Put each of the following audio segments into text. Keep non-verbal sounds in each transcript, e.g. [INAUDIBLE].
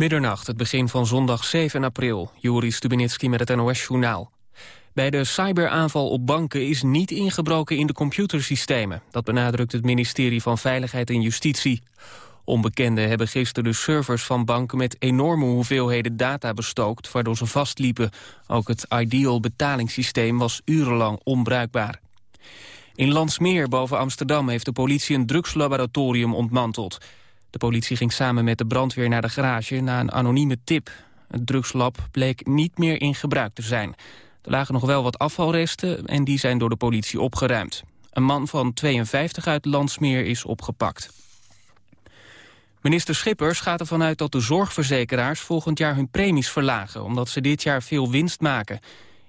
Middernacht, het begin van zondag 7 april. Juri Stubenitski met het NOS-journaal. Bij de cyberaanval op banken is niet ingebroken in de computersystemen. Dat benadrukt het ministerie van Veiligheid en Justitie. Onbekenden hebben gisteren de servers van banken met enorme hoeveelheden data bestookt, waardoor ze vastliepen. Ook het Ideal betalingssysteem was urenlang onbruikbaar. In Landsmeer boven Amsterdam heeft de politie een drugslaboratorium ontmanteld. De politie ging samen met de brandweer naar de garage na een anonieme tip. Het drugslab bleek niet meer in gebruik te zijn. Er lagen nog wel wat afvalresten en die zijn door de politie opgeruimd. Een man van 52 uit Landsmeer is opgepakt. Minister Schippers gaat ervan uit dat de zorgverzekeraars volgend jaar hun premies verlagen, omdat ze dit jaar veel winst maken.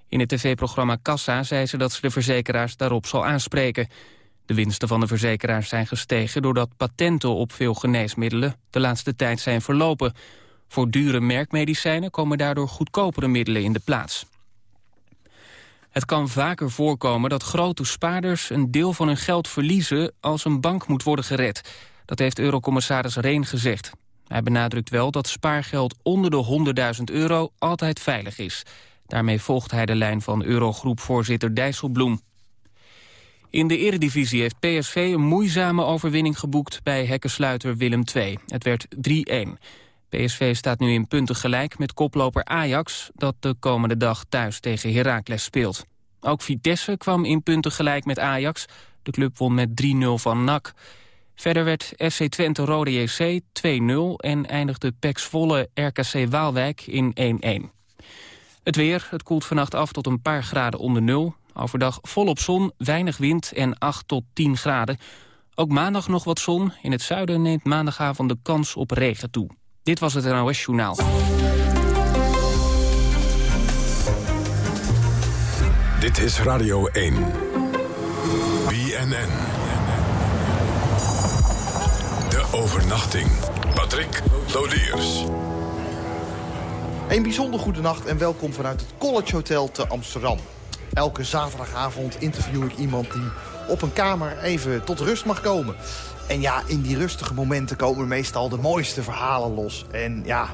In het tv-programma Kassa zei ze dat ze de verzekeraars daarop zal aanspreken. De winsten van de verzekeraars zijn gestegen doordat patenten op veel geneesmiddelen de laatste tijd zijn verlopen. Voor dure merkmedicijnen komen daardoor goedkopere middelen in de plaats. Het kan vaker voorkomen dat grote spaarders een deel van hun geld verliezen als een bank moet worden gered. Dat heeft eurocommissaris Reen gezegd. Hij benadrukt wel dat spaargeld onder de 100.000 euro altijd veilig is. Daarmee volgt hij de lijn van Eurogroep-voorzitter Dijsselbloem. In de eredivisie heeft PSV een moeizame overwinning geboekt bij hekkensluiter Willem II. Het werd 3-1. PSV staat nu in punten gelijk met koploper Ajax... dat de komende dag thuis tegen Heracles speelt. Ook Vitesse kwam in punten gelijk met Ajax. De club won met 3-0 van NAC. Verder werd FC Twente Rode JC 2-0 en eindigde PEC Volle RKC Waalwijk in 1-1. Het weer, het koelt vannacht af tot een paar graden onder nul. Overdag volop zon, weinig wind en 8 tot 10 graden. Ook maandag nog wat zon. In het zuiden neemt maandagavond de kans op regen toe. Dit was het NOS Journaal. Dit is Radio 1. BNN. De overnachting. Patrick Lodiers. Een bijzonder goede nacht en welkom vanuit het College Hotel te Amsterdam. Elke zaterdagavond interview ik iemand die op een kamer even tot rust mag komen. En ja, in die rustige momenten komen meestal de mooiste verhalen los. En ja,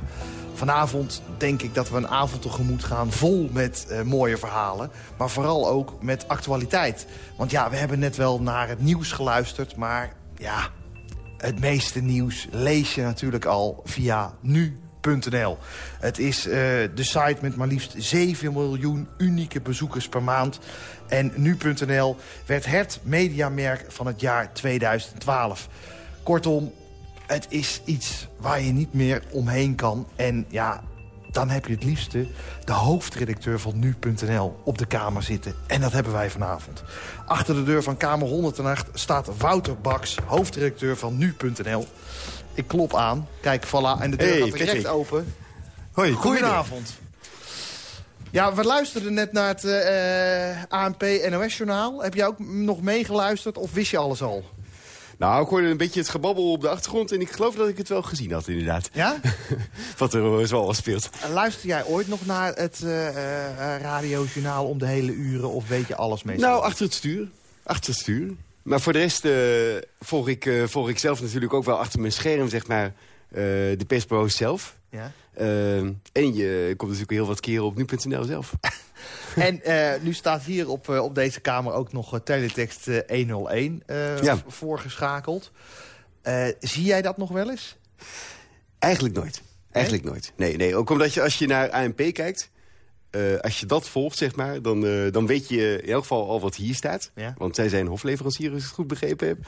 vanavond denk ik dat we een avond tegemoet gaan vol met uh, mooie verhalen. Maar vooral ook met actualiteit. Want ja, we hebben net wel naar het nieuws geluisterd. Maar ja, het meeste nieuws lees je natuurlijk al via nu het is uh, de site met maar liefst 7 miljoen unieke bezoekers per maand. En nu.nl werd het mediamerk van het jaar 2012. Kortom, het is iets waar je niet meer omheen kan. En ja, dan heb je het liefste de hoofdredacteur van nu.nl op de kamer zitten. En dat hebben wij vanavond. Achter de deur van Kamer 108 staat Wouter Baks, hoofdredacteur van nu.nl. Ik klop aan. Kijk, voilà. En de deur gaat direct open. Hoi, Goedenavond. Ja, we luisterden net naar het uh, eh, ANP-NOS-journaal. Heb jij ook nog meegeluisterd of wist je alles al? Nou, ik hoorde een beetje het gebabbel op de achtergrond... en ik geloof dat ik het wel gezien had, inderdaad. Ja? [LAUGHS] Wat er zo al speelt. Luister jij ooit nog naar het uh, radiojournaal om de hele uren... of weet je alles mee? Nou, achter het stuur. Achter het stuur. Maar voor de rest uh, volg, ik, uh, volg ik zelf natuurlijk ook wel achter mijn scherm, zeg maar, uh, de persbureau zelf. Ja. en je komt natuurlijk heel wat keren op nu.nl zelf. [LAUGHS] en nu staat hier op, op deze kamer ook nog teletext 101 ja. voorgeschakeld. zie jij dat nog wel eens? Eigenlijk nooit. Eigenlijk nooit. Nee, nee, ook omdat je als je naar ANP kijkt... Uh, als je dat volgt, zeg maar, dan, uh, dan weet je in elk geval al wat hier staat. Ja. Want zij zijn hofleverancier, als ik het goed begrepen heb.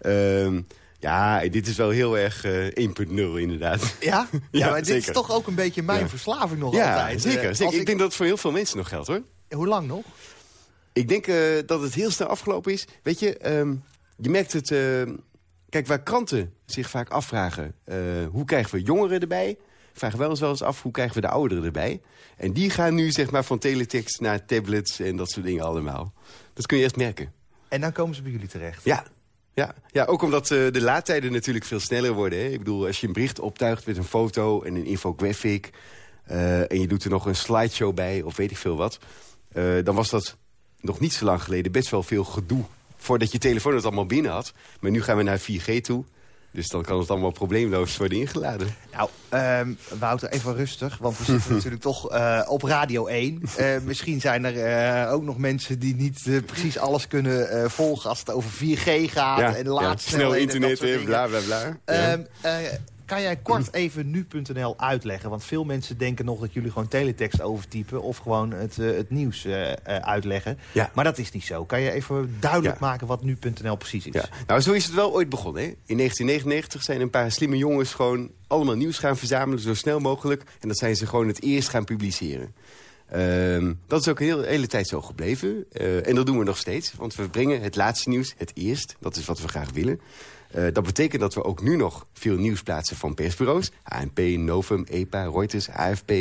Uh, ja, dit is wel heel erg 1.0 eh, inderdaad. [LAUGHS] Ja? ja, maar dit is toch ook een beetje mijn verslaving nog altijd. Zeker, zeker. Ik, ik denk dat het voor heel veel mensen nog geldt, hoor. Hoe lang nog? Ik denk dat het heel snel afgelopen is. Weet je, um, je merkt het... kijk, waar kranten zich vaak afvragen... hoe krijgen we jongeren erbij vragen wel eens wel eens af hoe krijgen we de ouderen erbij. En die gaan nu zeg maar van teletext naar tablets en dat soort dingen allemaal. Dat kun je eerst merken. En dan komen ze bij jullie terecht? Ja, ja, ja, ook omdat uh, de laadtijden natuurlijk veel sneller worden. Hè? Ik bedoel, als je een bericht optuigt met een foto en een infographic... Uh, en je doet er nog een slideshow bij of weet ik veel wat... Uh, dan was dat nog niet zo lang geleden best wel veel gedoe... voordat je telefoon het allemaal binnen had. Maar nu gaan we naar 4G toe. Dus dan kan het allemaal probleemloos worden ingeladen. Nou, uh, Wouter, even rustig. Want we zitten [LAUGHS] natuurlijk toch uh, op Radio 1. Uh, misschien zijn er uh, ook nog mensen die niet precies alles kunnen volgen... als het over 4G gaat ja, en laatste ja, snel internet, en bla bla bla. Ja. Kan jij kort even nu.nl uitleggen? Want veel mensen denken nog dat jullie gewoon teletext overtypen... of gewoon het, uh, het nieuws uh, uh, uitleggen. Ja. Maar dat is niet zo. Kan je even duidelijk ja. maken wat nu.nl precies is? Ja. Nou, zo is het wel ooit begonnen. Hè? In 1999 zijn een paar slimme jongens gewoon allemaal nieuws gaan verzamelen... zo snel mogelijk. En dat zijn ze gewoon het eerst gaan publiceren. Uh, dat is ook een hele, tijd zo gebleven. en dat doen we nog steeds. Want we brengen het laatste nieuws het eerst. Dat is wat we graag willen. Uh, dat betekent dat we ook nu nog veel nieuws plaatsen van persbureaus. ANP, Novum, EPA, Reuters, AFP,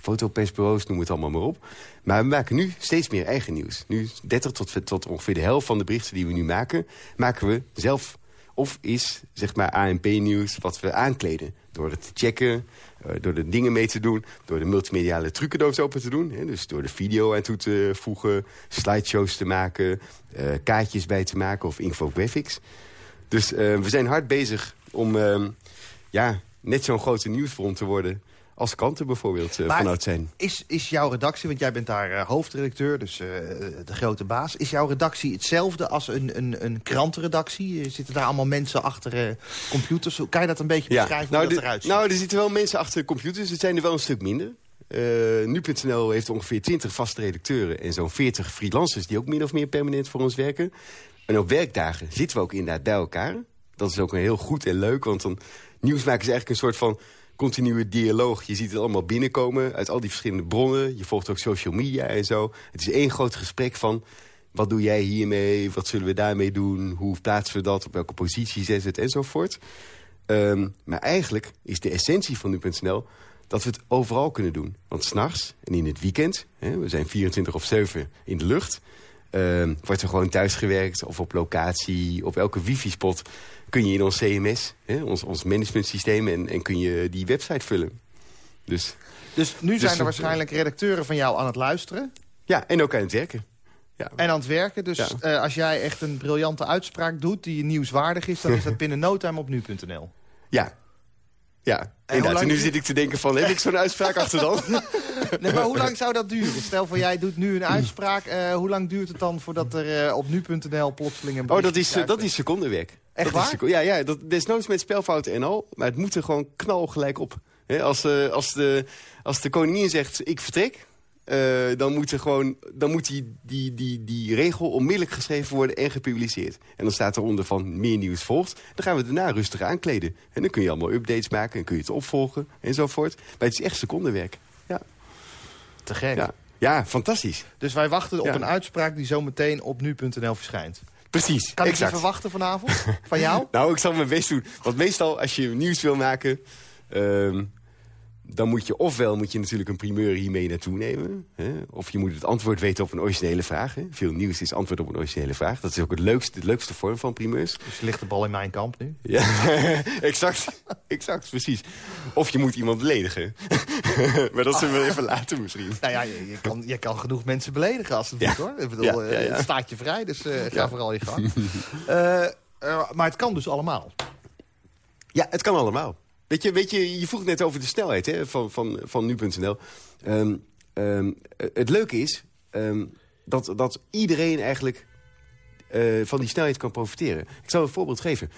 fotopersbureaus, noem het allemaal maar op. Maar we maken nu steeds meer eigen nieuws. Nu 30 tot, tot ongeveer de helft van de berichten die we nu maken... maken we zelf of is zeg maar ANP-nieuws wat we aankleden. Door het te checken, uh, door de dingen mee te doen... door de multimediale trucendoos open te doen. Hè, dus door de video aan toe te voegen, slideshows te maken... Uh, kaartjes bij te maken of infographics... Dus uh, we zijn hard bezig om uh, ja, net zo'n grote nieuwsbron te worden... als kanten bijvoorbeeld uh, vanuit zijn. Is, is jouw redactie, want jij bent daar hoofdredacteur, dus de grote baas... is jouw redactie hetzelfde als een, een, een krantenredactie? Zitten daar allemaal mensen achter computers? Kan je dat een beetje beschrijven nou, hoe dat eruit ziet? Nou, er zitten wel mensen achter computers. Het zijn er wel een stuk minder. Nu.nl heeft ongeveer 20 vaste redacteuren... en zo'n 40 freelancers die ook min of meer permanent voor ons werken. En op werkdagen zitten we ook inderdaad bij elkaar. Dat is ook een heel goed en leuk, want dan nieuws maken is eigenlijk een soort van continue dialoog. Je ziet het allemaal binnenkomen uit al die verschillende bronnen. Je volgt ook social media en zo. Het is één groot gesprek van... wat doe jij hiermee, wat zullen we daarmee doen... hoe plaatsen we dat, op welke positie we het enzovoort. Um, maar eigenlijk is de essentie van nu.nl dat we het overal kunnen doen. Want s'nachts en in het weekend, hè, we zijn 24 of 7 in de lucht... Uh, wordt er gewoon thuis gewerkt of op locatie, op elke wifi-spot... kun je in ons CMS, hè, ons, ons managementsysteem, en, en kun je die website vullen. Dus, dus nu zijn er waarschijnlijk redacteuren van jou aan het luisteren? Ja, en ook aan het werken. Ja. En aan het werken. Dus ja. uh, als jij echt een briljante uitspraak doet die nieuwswaardig is... dan is dat [LAUGHS] binnen no time op nu.nl. Ja. Ja, en, en nu zit ik te denken van, heb ik zo'n uitspraak achter dan? [LAUGHS] nee, maar hoe lang zou dat duren? Stel voor jij doet nu een uitspraak. Uh, hoe lang duurt het dan voordat er uh, op nu.nl plotseling een Oh, dat is, uh, dat is secondenwerk. Echt dat waar? Is ja, ja dat, desnoods met spelfouten en al. Maar het moet er gewoon knal gelijk op. He, als, als, de, als de koningin zegt, ik vertrek... Uh, dan moet, er gewoon, dan moet die, die, die, die regel onmiddellijk geschreven worden en gepubliceerd. En dan staat eronder van meer nieuws volgt. Dan gaan we daarna rustig aankleden. En dan kun je allemaal updates maken en kun je het opvolgen enzovoort. Maar het is echt secondenwerk. Ja. Te gek. Ja, ja fantastisch. Dus wij wachten op ja. een uitspraak die zo meteen op nu.nl verschijnt. Precies, Kan exact. ik die verwachten vanavond? [LAUGHS] Van jou? nou, ik zal mijn best doen. Want meestal als je nieuws wil maken... Uh, dan moet je ofwel moet je natuurlijk een primeur hiermee naartoe nemen. Hè? Of je moet het antwoord weten op een originele vraag. Hè? Veel nieuws is antwoord op een originele vraag. Dat is ook het leukste, de leukste vorm van primeurs. Dus ligt de bal in mijn kamp nu? Ja, [LAUGHS] exact. exact, precies. Of je moet iemand beledigen. [LAUGHS] maar dat zullen we even laten misschien. Nou ja, je, je, kan, je kan genoeg mensen beledigen als het ja. moet hoor. Ik bedoel, ja, ja. het staat je vrij, dus uh, ga vooral je gang. uh, [LAUGHS] uh, maar het kan dus allemaal? Ja, het kan allemaal. Weet je, weet je, je vroeg net over de snelheid hè, van, van, van nu.nl. Um, um, het leuke is um, dat, dat iedereen eigenlijk uh, van die snelheid kan profiteren. Ik zal een voorbeeld geven.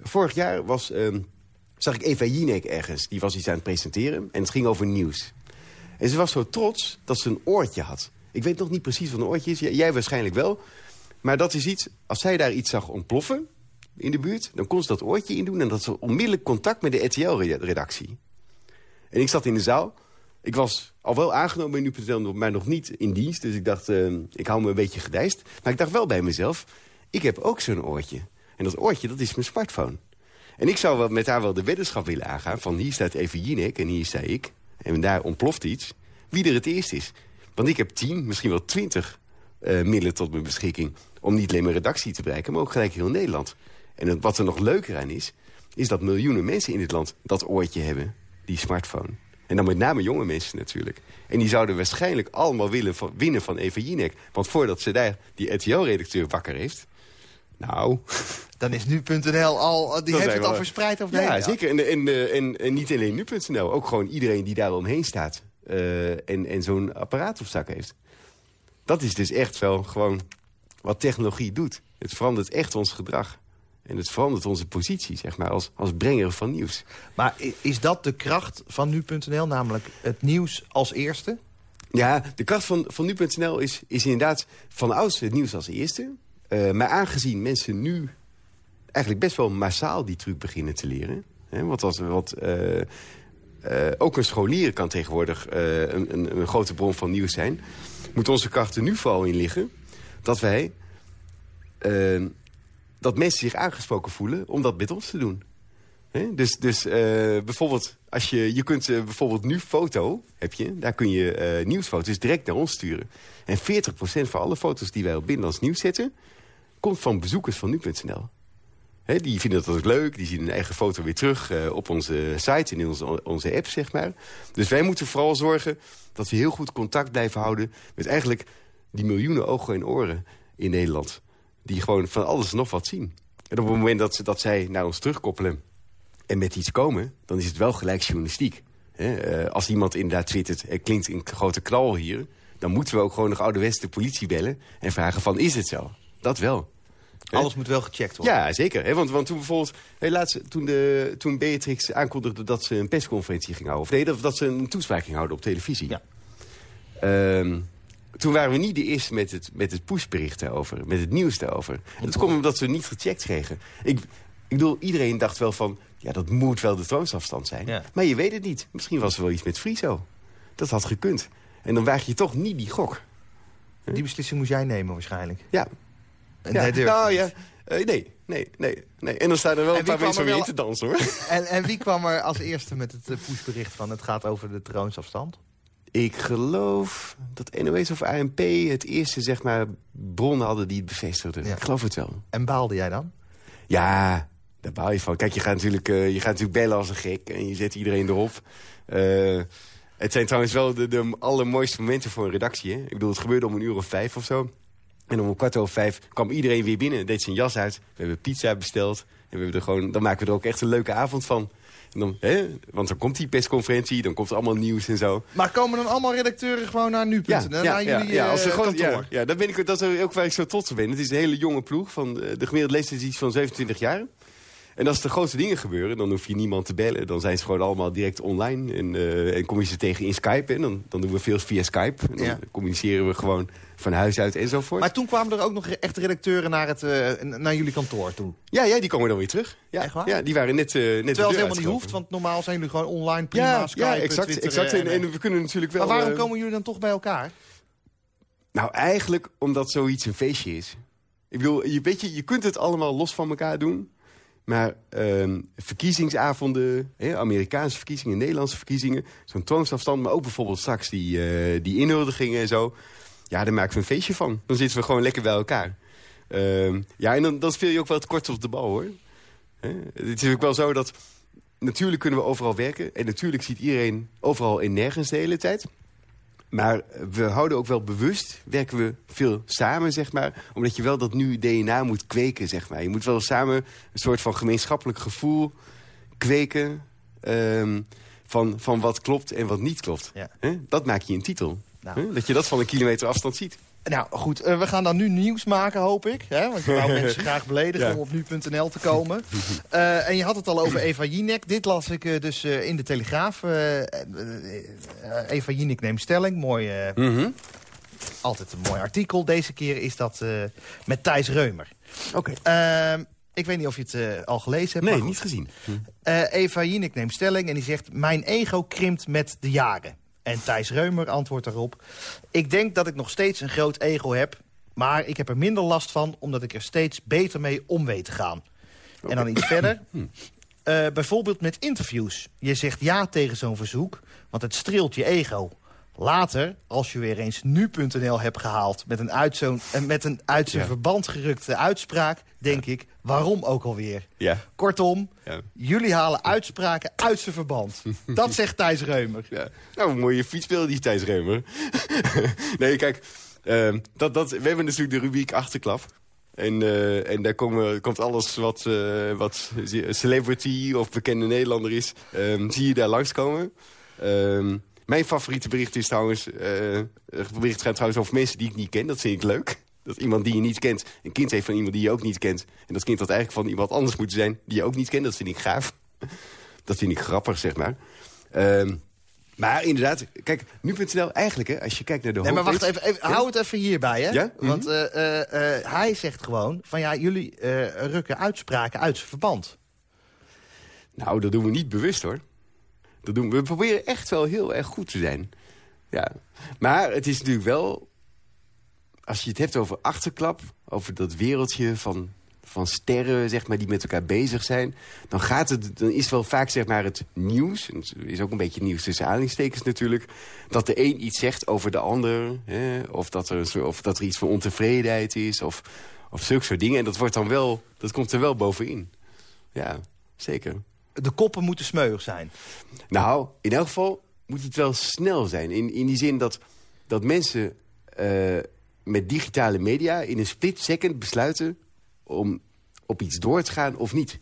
Vorig jaar was, zag ik Eva Jinek ergens. Die was iets aan het presenteren en het ging over nieuws. En ze was zo trots dat ze een oortje had. Ik weet nog niet precies wat een oortje is. Jij waarschijnlijk wel. Maar dat is iets, als zij daar iets zag ontploffen in de buurt. Dan kon ze dat oortje in doen en dat ze onmiddellijk contact met de RTL-redactie. En ik zat in de zaal. Ik was al wel aangenomen bij nu.nl, maar nog niet in dienst. Dus ik dacht, uh, ik hou me een beetje gedijst. Maar ik dacht wel bij mezelf, ik heb ook zo'n oortje. En dat oortje, dat is mijn smartphone. En ik zou wel met haar wel de weddenschap willen aangaan... van hier staat even Jinek en hier sta ik. En daar ontploft iets. Wie er het eerst is. Want ik heb tien, misschien wel twintig uh, middelen tot mijn beschikking... om niet alleen mijn redactie te bereiken, maar ook gelijk heel Nederland. En wat er nog leuker aan is, is dat miljoenen mensen in dit land dat oortje hebben. Die smartphone. En dan met name jonge mensen natuurlijk. En die zouden waarschijnlijk allemaal willen van, winnen van Eva Jinek. Want voordat ze daar die RTL-redacteur wakker heeft... Nou... [LAUGHS] Dan is nu.nl al, die heeft het al verspreid over de ja, zeker. En, en, en, en, niet alleen nu.nl, ook gewoon iedereen die daar omheen staat. Uh, en en zo'n apparaat op zak heeft. Dat is dus echt wel gewoon wat technologie doet. Het verandert echt ons gedrag. En het verandert onze positie, zeg maar, als, als brenger van nieuws. Maar is dat de kracht van nu.nl, namelijk het nieuws als eerste? Ja, de kracht van, van nu.nl is, is inderdaad van ouds het nieuws als eerste. Uh, maar aangezien mensen nu eigenlijk best wel massaal die truc beginnen te leren... Hè, want als, wat, uh, uh, ook een scholier kan tegenwoordig een, een, een grote bron van nieuws zijn... moet onze kracht er nu vooral in liggen dat wij dat mensen zich aangesproken voelen om dat met ons te doen. Dus, dus uh, bijvoorbeeld, als je, je kunt uh, bijvoorbeeld nu foto, heb je, daar kun je uh, nieuwsfoto's direct naar ons sturen. En 40% van alle foto's die wij op Binnenlands Nieuws zetten, komt van bezoekers van nu.nl. Die vinden dat ook leuk, die zien hun eigen foto weer terug op onze site en in onze, onze app, zeg maar. Dus wij moeten vooral zorgen dat we heel goed contact blijven houden... met eigenlijk die miljoenen ogen en oren in Nederland die gewoon van alles en nog wat zien. En op het moment dat, ze, dat zij naar ons terugkoppelen en met iets komen... dan is het wel gelijk journalistiek. Uh, als iemand inderdaad twittert, er klinkt een grote knal hier... dan moeten we ook gewoon nog ouderwets de politie bellen... en vragen van, is het zo? Dat wel. Alles moet wel gecheckt worden. Ja, zeker. Hè? Want, want toen bijvoorbeeld, laatst, toen, de, toen Beatrix aankondigde dat ze een persconferentie ging houden... of nee, dat, dat ze een toespraak ging houden op televisie... Ja. Um, toen waren we niet de eerste met het, met het pushbericht daarover. Met het nieuws daarover. Dat komt omdat we niet gecheckt kregen. Ik, ik bedoel, iedereen dacht wel van... ja, dat moet wel de troonsafstand zijn. Maar je weet het niet. Misschien was er wel iets met Friso. Dat had gekund. En dan waag je toch niet die gok. Die beslissing moest jij nemen waarschijnlijk. Ja. En ja. nou ja, uh, nee, nee, nee, nee. En dan staan er wel een paar mensen om wel... in te dansen, hoor. En, en wie kwam er als eerste met het uh, pushbericht van... het gaat over de troonsafstand? Ik geloof dat NOS of ANP het eerste zeg maar, bronnen hadden die het bevestigden. Ik geloof het wel. En baalde jij dan? Ja, daar baal je van. Kijk, je gaat natuurlijk, uh, je gaat natuurlijk bellen als een gek en je zet iedereen erop. Uh, het zijn trouwens wel de, de allermooiste momenten voor een redactie. Hè? Ik bedoel, het gebeurde om een uur of vijf of zo. En om een kwart over vijf kwam iedereen weer binnen, deed zijn jas uit. We hebben pizza besteld. En we hebben er gewoon, dan maken we er ook echt een leuke avond van. En dan, hè, want dan komt die persconferentie, dan komt er allemaal nieuws en zo. Maar komen dan allemaal redacteuren gewoon naar nu.nl, ja, ja, naar jullie ja, als ze gewoon, kantoor? Ja, dat, ben ik, dat is ook waar ik zo trots op ben. Het is een hele jonge ploeg, van, de gemiddelde leeftijd is iets van 27 jaar. En als er grote dingen gebeuren, dan hoef je niemand te bellen. Dan zijn ze gewoon allemaal direct online. En, uh, en kom je ze tegen in Skype. En dan, dan doen we veel via Skype. En dan ja. communiceren we gewoon van huis uit enzovoort. Maar toen kwamen er ook nog echt redacteuren naar, het, uh, naar jullie kantoor toe? Ja, ja, die komen dan weer terug. Ja, Echt waar? Ja, die waren net, uh, net Terwijl het helemaal niet hoeft, want normaal zijn jullie gewoon online prima, ja, Skype, Ja, exact. Twitter, exact. En, en, we kunnen natuurlijk wel... Maar waarom komen jullie dan toch bij elkaar? Nou, eigenlijk omdat zoiets een feestje is. Ik bedoel, je, weet je, je kunt het allemaal los van elkaar doen... Maar um, verkiezingsavonden, hè, Amerikaanse verkiezingen, Nederlandse verkiezingen... zo'n troonsafstand, maar ook bijvoorbeeld straks die, uh, die inhuldigingen en zo... ja, daar maken we een feestje van. Dan zitten we gewoon lekker bij elkaar. Um, ja, en dan, dan speel je ook wel het kort op de bal, hoor. Hè? Het is ook wel zo dat... Natuurlijk kunnen we overal werken. En natuurlijk ziet iedereen overal en nergens de hele tijd. Maar we houden ook wel bewust, werken we veel samen, zeg maar. Omdat je wel dat nu DNA moet kweken, zeg maar. Je moet wel samen een soort van gemeenschappelijk gevoel kweken... Um, van, van wat klopt en wat niet klopt. Ja. Dat maak je in titel. Nou. Dat je dat van een kilometer afstand ziet. Nou goed, uh, we gaan dan nu nieuws maken, hoop ik. Hè? Want je wou [LAUGHS] mensen graag beledigen ja. om op nu.nl te komen. Uh, [LAUGHS] en je had het al over Eva Jinek. Dit las ik uh, dus in de Telegraaf. Eva Jinek neemt stelling. Mooi, mm -hmm. Altijd een mooi artikel. Deze keer is dat met Thijs Reumer. Oké. Okay. ik weet niet of je het al gelezen hebt. Nee, niet gezien. Hm. Eva Jinek neemt stelling en die zegt... Mijn ego krimpt met de jaren. En Thijs Reumer antwoordt daarop... Ik denk dat ik nog steeds een groot ego heb... maar ik heb er minder last van... omdat ik er steeds beter mee om weet te gaan. Okay. En dan iets verder. Uh, [CLEARS THROAT] bijvoorbeeld met interviews. Je zegt ja tegen zo'n verzoek, want het streelt je ego. Later, als je weer eens nu.nl hebt gehaald... met een uit, met een uit zijn ja. verband gerukte uitspraak... denk ja. ik, waarom ook alweer? Ja. Kortom, jullie halen uitspraken uit zijn verband. [LAUGHS] Dat zegt Thijs Reumer. Nou, een mooie fietsbeeld die Thijs Reumer. [LAUGHS] nee, kijk, uh, dat, dat, we hebben natuurlijk de rubriek Achterklap. En, uh, en daar komen, komt alles wat, uh, wat celebrity of bekende Nederlander is... Um, zie je daar langskomen. Um, mijn favoriete bericht is trouwens... Uh, bericht gaat trouwens over mensen die ik niet ken. Dat vind ik leuk. Dat iemand die je niet kent een kind heeft van iemand die je ook niet kent. En dat kind dat eigenlijk van iemand anders moet zijn die je ook niet kent. Dat vind ik gaaf. Dat vind ik grappig, zeg maar. Um, maar inderdaad, kijk, nu.nl eigenlijk, hè, als je kijkt naar de nee, maar wacht even, even hou het even hierbij, hè? Ja? Want uh, uh, uh, hij zegt gewoon van ja, jullie rukken uitspraken uit zijn verband. Nou, dat doen we niet bewust, hoor. Dat doen we. proberen echt wel heel erg goed te zijn. Ja. Maar het is natuurlijk wel... Als je het hebt over achterklap, over dat wereldje van van sterren zeg maar, die met elkaar bezig zijn... dan, gaat het, dan is wel vaak zeg maar, het nieuws... en het is ook een beetje nieuws tussen aanhalingstekens natuurlijk... dat de een iets zegt over de ander... Hè, of, dat er, of dat er iets van ontevredenheid is... of, of zulke soort dingen. En dat, wordt dan wel, dat komt er wel bovenin. Ja, zeker. De koppen moeten smeuig zijn. Nou, in elk geval moet het wel snel zijn. In, in die zin dat, dat mensen... Uh, met digitale media in een split second besluiten om op iets door te gaan of niet.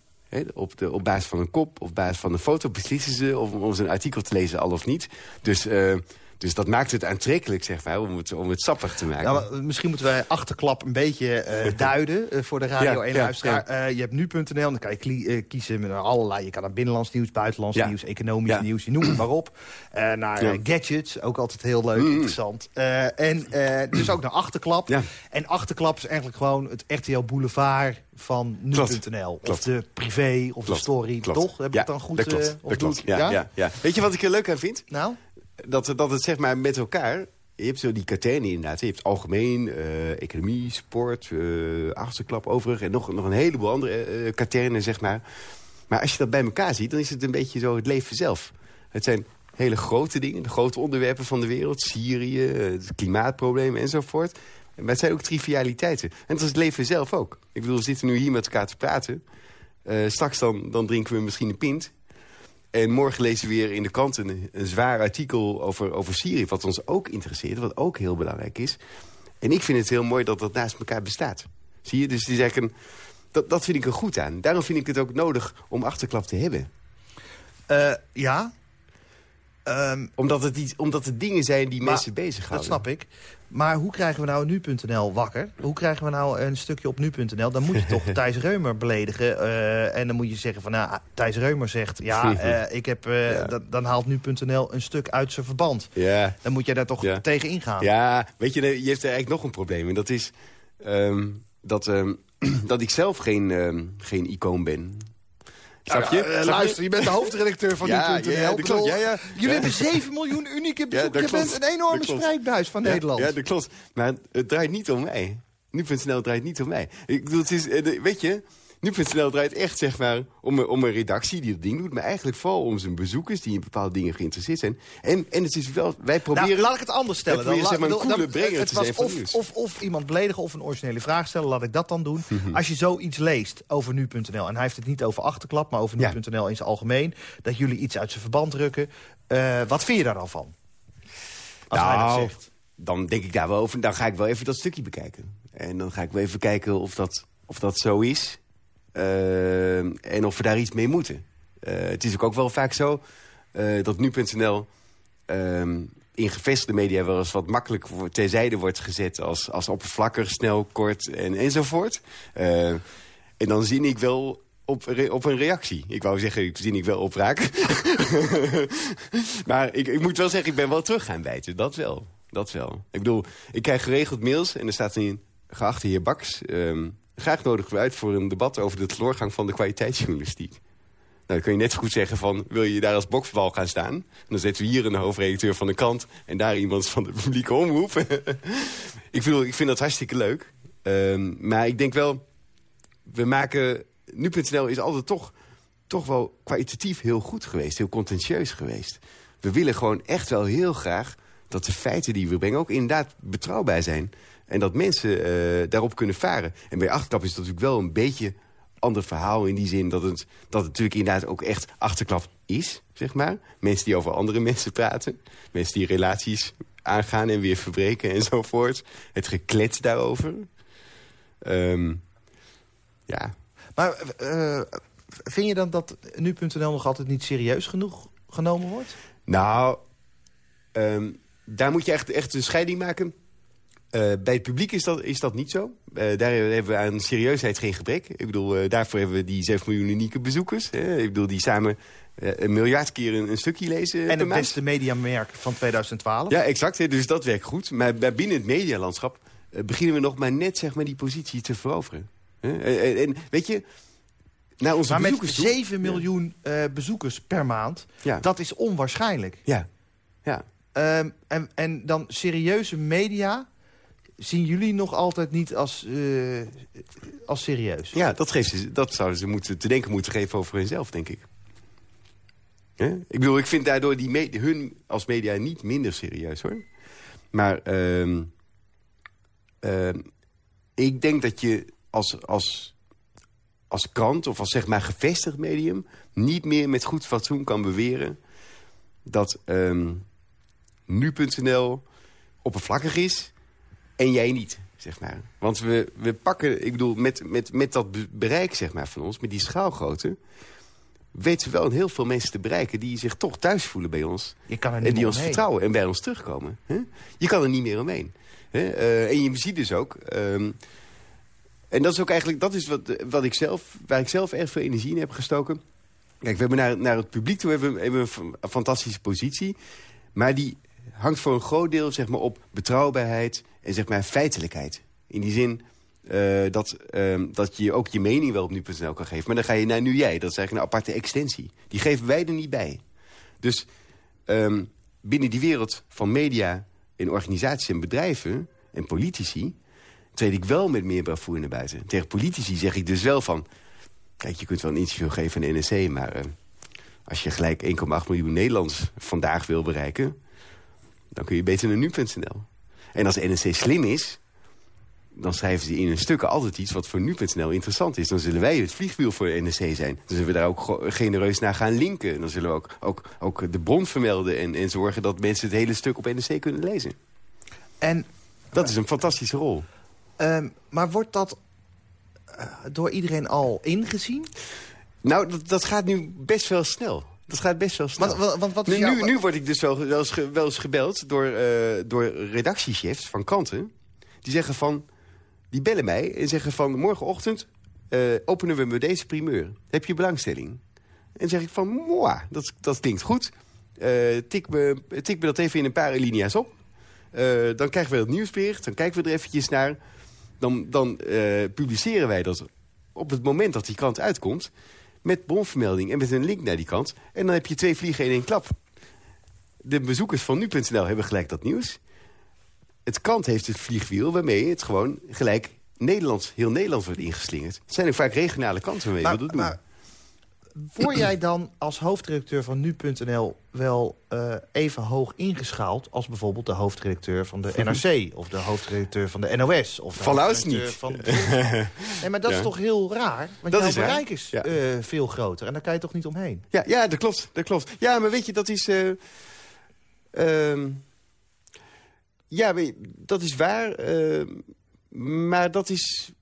op, de, op basis van een kop of op basis van een foto beslissen ze... of om een artikel te lezen al of niet. Dus uh, dus dat maakt het aantrekkelijk, zeg maar, om het, om het sappig te maken. Nou, misschien moeten wij achterklap een beetje uh, [LAUGHS] duiden uh, voor de Radio 1 ja, luisteraar. Ja. Uh, je hebt nu.nl, dan kan je kiezen met allerlei... Je kan naar binnenlands nieuws, buitenlands nieuws, economisch nieuws. Je noemt het maar op. naar gadgets, ook altijd heel leuk, mm. interessant. en dus ook naar achterklap. En achterklap is eigenlijk gewoon het RTL Boulevard van nu.nl. Of de privé, of klopt. de story. Klopt. Toch? Heb je het dan goed? Dat klopt. dat ja? Ja, Weet je wat ik er leuk aan vind? Nou? Dat, dat het zeg maar met elkaar... Je hebt zo die katernen inderdaad. Je hebt algemeen, uh, economie, sport, uh, achterklap overig... en nog, nog een heleboel andere uh, katernen, zeg maar. Maar als je dat bij elkaar ziet, dan is het een beetje zo het leven zelf. Het zijn hele grote dingen, de grote onderwerpen van de wereld. Syrië, het klimaatprobleem enzovoort. Maar het zijn ook trivialiteiten. En dat is het leven zelf ook. Ik bedoel, we zitten nu hier met elkaar te praten. straks dan, dan drinken we misschien een pint. En morgen lezen we weer in de krant een, zwaar artikel over, over Syrië... wat ons ook interesseert, wat ook heel belangrijk is. En ik vind het heel mooi dat dat naast elkaar bestaat. Zie je? Dus die zeggen, dat, dat vind ik er goed aan. Daarom vind ik het ook nodig om achterklap te hebben. Uh, ja, Um, omdat, het iets, omdat het dingen zijn die mensen bezighouden. Dat snap ik. Maar hoe krijgen we nou nu.nl wakker? Hoe krijgen we nou een stukje op nu.nl? Dan moet je toch [LAUGHS] Thijs Reumer beledigen. Uh, en dan moet je zeggen van, nou, Thijs Reumer zegt... ja, [LAUGHS] uh, ik heb, uh, ja. dan haalt nu.nl een stuk uit zijn verband. Ja. Dan moet jij daar toch ja. tegen ingaan. Ja, weet je, je heeft er eigenlijk nog een probleem. En dat is um, dat, um, [CLEARS THROAT] dat ik zelf geen, geen icoon ben. Snap je? Uh, luister, je bent de hoofdredacteur van [LAUGHS] ja, nu.nl. Ja, ja, ja, ja, Jullie hebben 7 miljoen unieke bezoekers. je bent een enorme spreekbuis van Nederland. Ja, dat klopt. Maar het draait niet om mij. Nu.nl draait niet om mij. Ik bedoel, het is, weet je, nu.nl draait echt zeg maar, om, om een redactie die het ding doet... maar eigenlijk vooral om zijn bezoekers die in bepaalde dingen geïnteresseerd zijn. En, en het is wel, wij proberen... Nou, laat ik het anders stellen. Dan, zeg maar, een coole dan, brenger het te was zijn of, nieuws. Of, of iemand beledigen of een originele vraag stellen, laat ik dat dan doen. Als je zoiets leest over nu.nl... en hij heeft het niet over achterklap, maar over nu.nl in zijn algemeen... dat jullie iets uit zijn verband drukken. Uh, wat vind je daar dan van? Als nou, hij dat zegt. dan denk ik daar wel over. Dan ga ik wel even dat stukje bekijken. En dan ga ik wel even kijken of dat, of dat zo is. Uh, en of we daar iets mee moeten. Uh, het is ook wel vaak zo uh, dat nu.nl in gevestigde media wel eens wat makkelijk terzijde wordt gezet... als, als oppervlakkig, snel, kort en, enzovoort. en dan zie ik wel op, op een reactie. Ik wou zeggen, ik zie ik wel op raak. [LAUGHS] maar ik, ik moet wel zeggen, ik ben wel terug gaan bijten. Dat wel. Dat wel. Ik bedoel, ik krijg geregeld mails en er staat in... geachte heer Baks... Um, graag nodigen we uit voor een debat over de teleurgang van de kwaliteitsjournalistiek. Nou, dan kun je net zo goed zeggen van, wil je daar als boksbal gaan staan? Dan zetten we hier een hoofdredacteur van de krant... en daar iemand van de publieke omroep. [LAUGHS] ik, bedoel, ik vind dat hartstikke leuk. Um, maar ik denk wel, we maken... Nu.nl is altijd toch, toch wel kwalitatief heel goed geweest. Heel contentieus geweest. We willen gewoon echt wel heel graag dat de feiten die we brengen... ook inderdaad betrouwbaar zijn. En dat mensen uh, daarop kunnen varen. En bij achterklap is het natuurlijk wel een beetje ander verhaal... in die zin dat het, dat het natuurlijk inderdaad ook echt achterklap is, zeg maar. Mensen die over andere mensen praten. Mensen die relaties aangaan en weer verbreken enzovoort. Het geklets daarover. Um, Ja. Maar uh, vind je dan dat nu.nl nog altijd niet serieus genoeg genomen wordt? Nou, um, daar moet je echt, echt een scheiding maken. Uh, bij het publiek is dat, is dat niet zo. Uh, daar hebben we aan serieusheid geen gebrek. Ik bedoel, uh, daarvoor hebben we die 7 miljoen unieke bezoekers. Hè? Ik bedoel, die samen een miljard keer een, een stukje lezen. En het beste mediamerk van 2012. Ja, exact. Hè? Dus dat werkt goed. Maar binnen het medialandschap beginnen we nog maar net zeg maar, die positie te veroveren. En, en, weet je, naar onze maar met 7 miljoen bezoekers per maand, ja. dat is onwaarschijnlijk. Ja, ja. Um, en, en dan serieuze media zien jullie nog altijd niet als, uh, als serieus? Ja, dat, geeft dat zouden ze moeten, te denken moeten geven over hunzelf, denk ik. Ik bedoel, ik vind daardoor die hun als media niet minder serieus, hoor. Maar uh, uh, ik denk dat je als, als, als krant of als zeg maar gevestigd medium... niet meer met goed fatsoen kan beweren dat ehm, nu.nl oppervlakkig is en jij niet, zeg maar. Want we, we pakken, ik bedoel, met, met, met dat bereik zeg maar, van ons, met die schaalgrootte... weten we wel heel veel mensen te bereiken die zich toch thuis voelen bij ons. Je kan er niet en die ons vertrouwen en bij ons terugkomen. Hè? Je kan er niet meer omheen. Hè? Uh, en je ziet dus ook... Um, en dat is ook eigenlijk, dat is wat, wat ik zelf, waar ik zelf erg veel energie in heb gestoken. Kijk, we hebben naar, naar het publiek toe hebben, hebben een fantastische positie. Maar die hangt voor een groot deel zeg maar, op betrouwbaarheid zeg maar, feitelijkheid. In die zin uh, dat, uh, dat je ook je mening wel op nu.nl kan geven. Maar dan ga je naar nu jij. Dat is eigenlijk een aparte extensie. Die geven wij er niet bij. Dus um, binnen die wereld van media en organisaties en bedrijven en politici... treed ik wel met meer bravoure naar buiten. Tegen politici zeg ik dus wel van... Kijk, je kunt wel een interview geven aan de NSC, maar... Uh, als je gelijk 1,8 miljoen Nederlands vandaag wil bereiken... dan kun je beter naar nu.nl. En als NSC slim is, dan schrijven ze in hun stukken altijd iets wat voor nu.nl interessant is. Dan zullen wij het vliegwiel voor de zijn. Dan zullen we daar ook genereus naar gaan linken. Dan zullen we ook, ook, ook de bron vermelden en, en zorgen dat mensen het hele stuk op NSC kunnen lezen. En, dat is een fantastische rol. Um, maar wordt dat uh, door iedereen al ingezien? Nou, dat, dat gaat nu best wel snel. Dat gaat best wel snel. Want, want, wat nu, jouw... nu, word ik dus wel, wel, eens, wel eens gebeld door, uh, door redactiechefs van kranten. Die zeggen van, die bellen mij en zeggen van morgenochtend uh, openen we met deze primeur. Heb je belangstelling? En zeg ik van, moa, dat, dat klinkt goed. Uh, tik, me, tik me dat even in een paar linia's op. dan krijgen we het nieuwsbericht, dan kijken we er eventjes naar. Dan, dan publiceren wij dat op het moment dat die krant uitkomt met bronvermelding en met een link naar die kant. En dan heb je twee vliegen in één klap. De bezoekers van nu.nl hebben gelijk dat nieuws. Het krant heeft het vliegwiel waarmee het gewoon gelijk Nederlands, heel Nederland wordt ingeslingerd. Het zijn ook vaak regionale kanten waarmee we dat doen. Maar, word jij dan als hoofdredacteur van nu.nl wel uh, even hoog ingeschaald... als bijvoorbeeld de hoofdredacteur van de NRC... of de hoofdredacteur van de NOS? Of de Van niet. Van... [LAUGHS] nee, maar dat ja. is toch heel raar? Want dat jouw is bereik is ja. uh, veel groter. En daar kan je toch niet omheen? Ja, ja dat klopt. Dat klopt. Ja, maar weet je, dat is... Uh, ja, dat is waar. maar dat is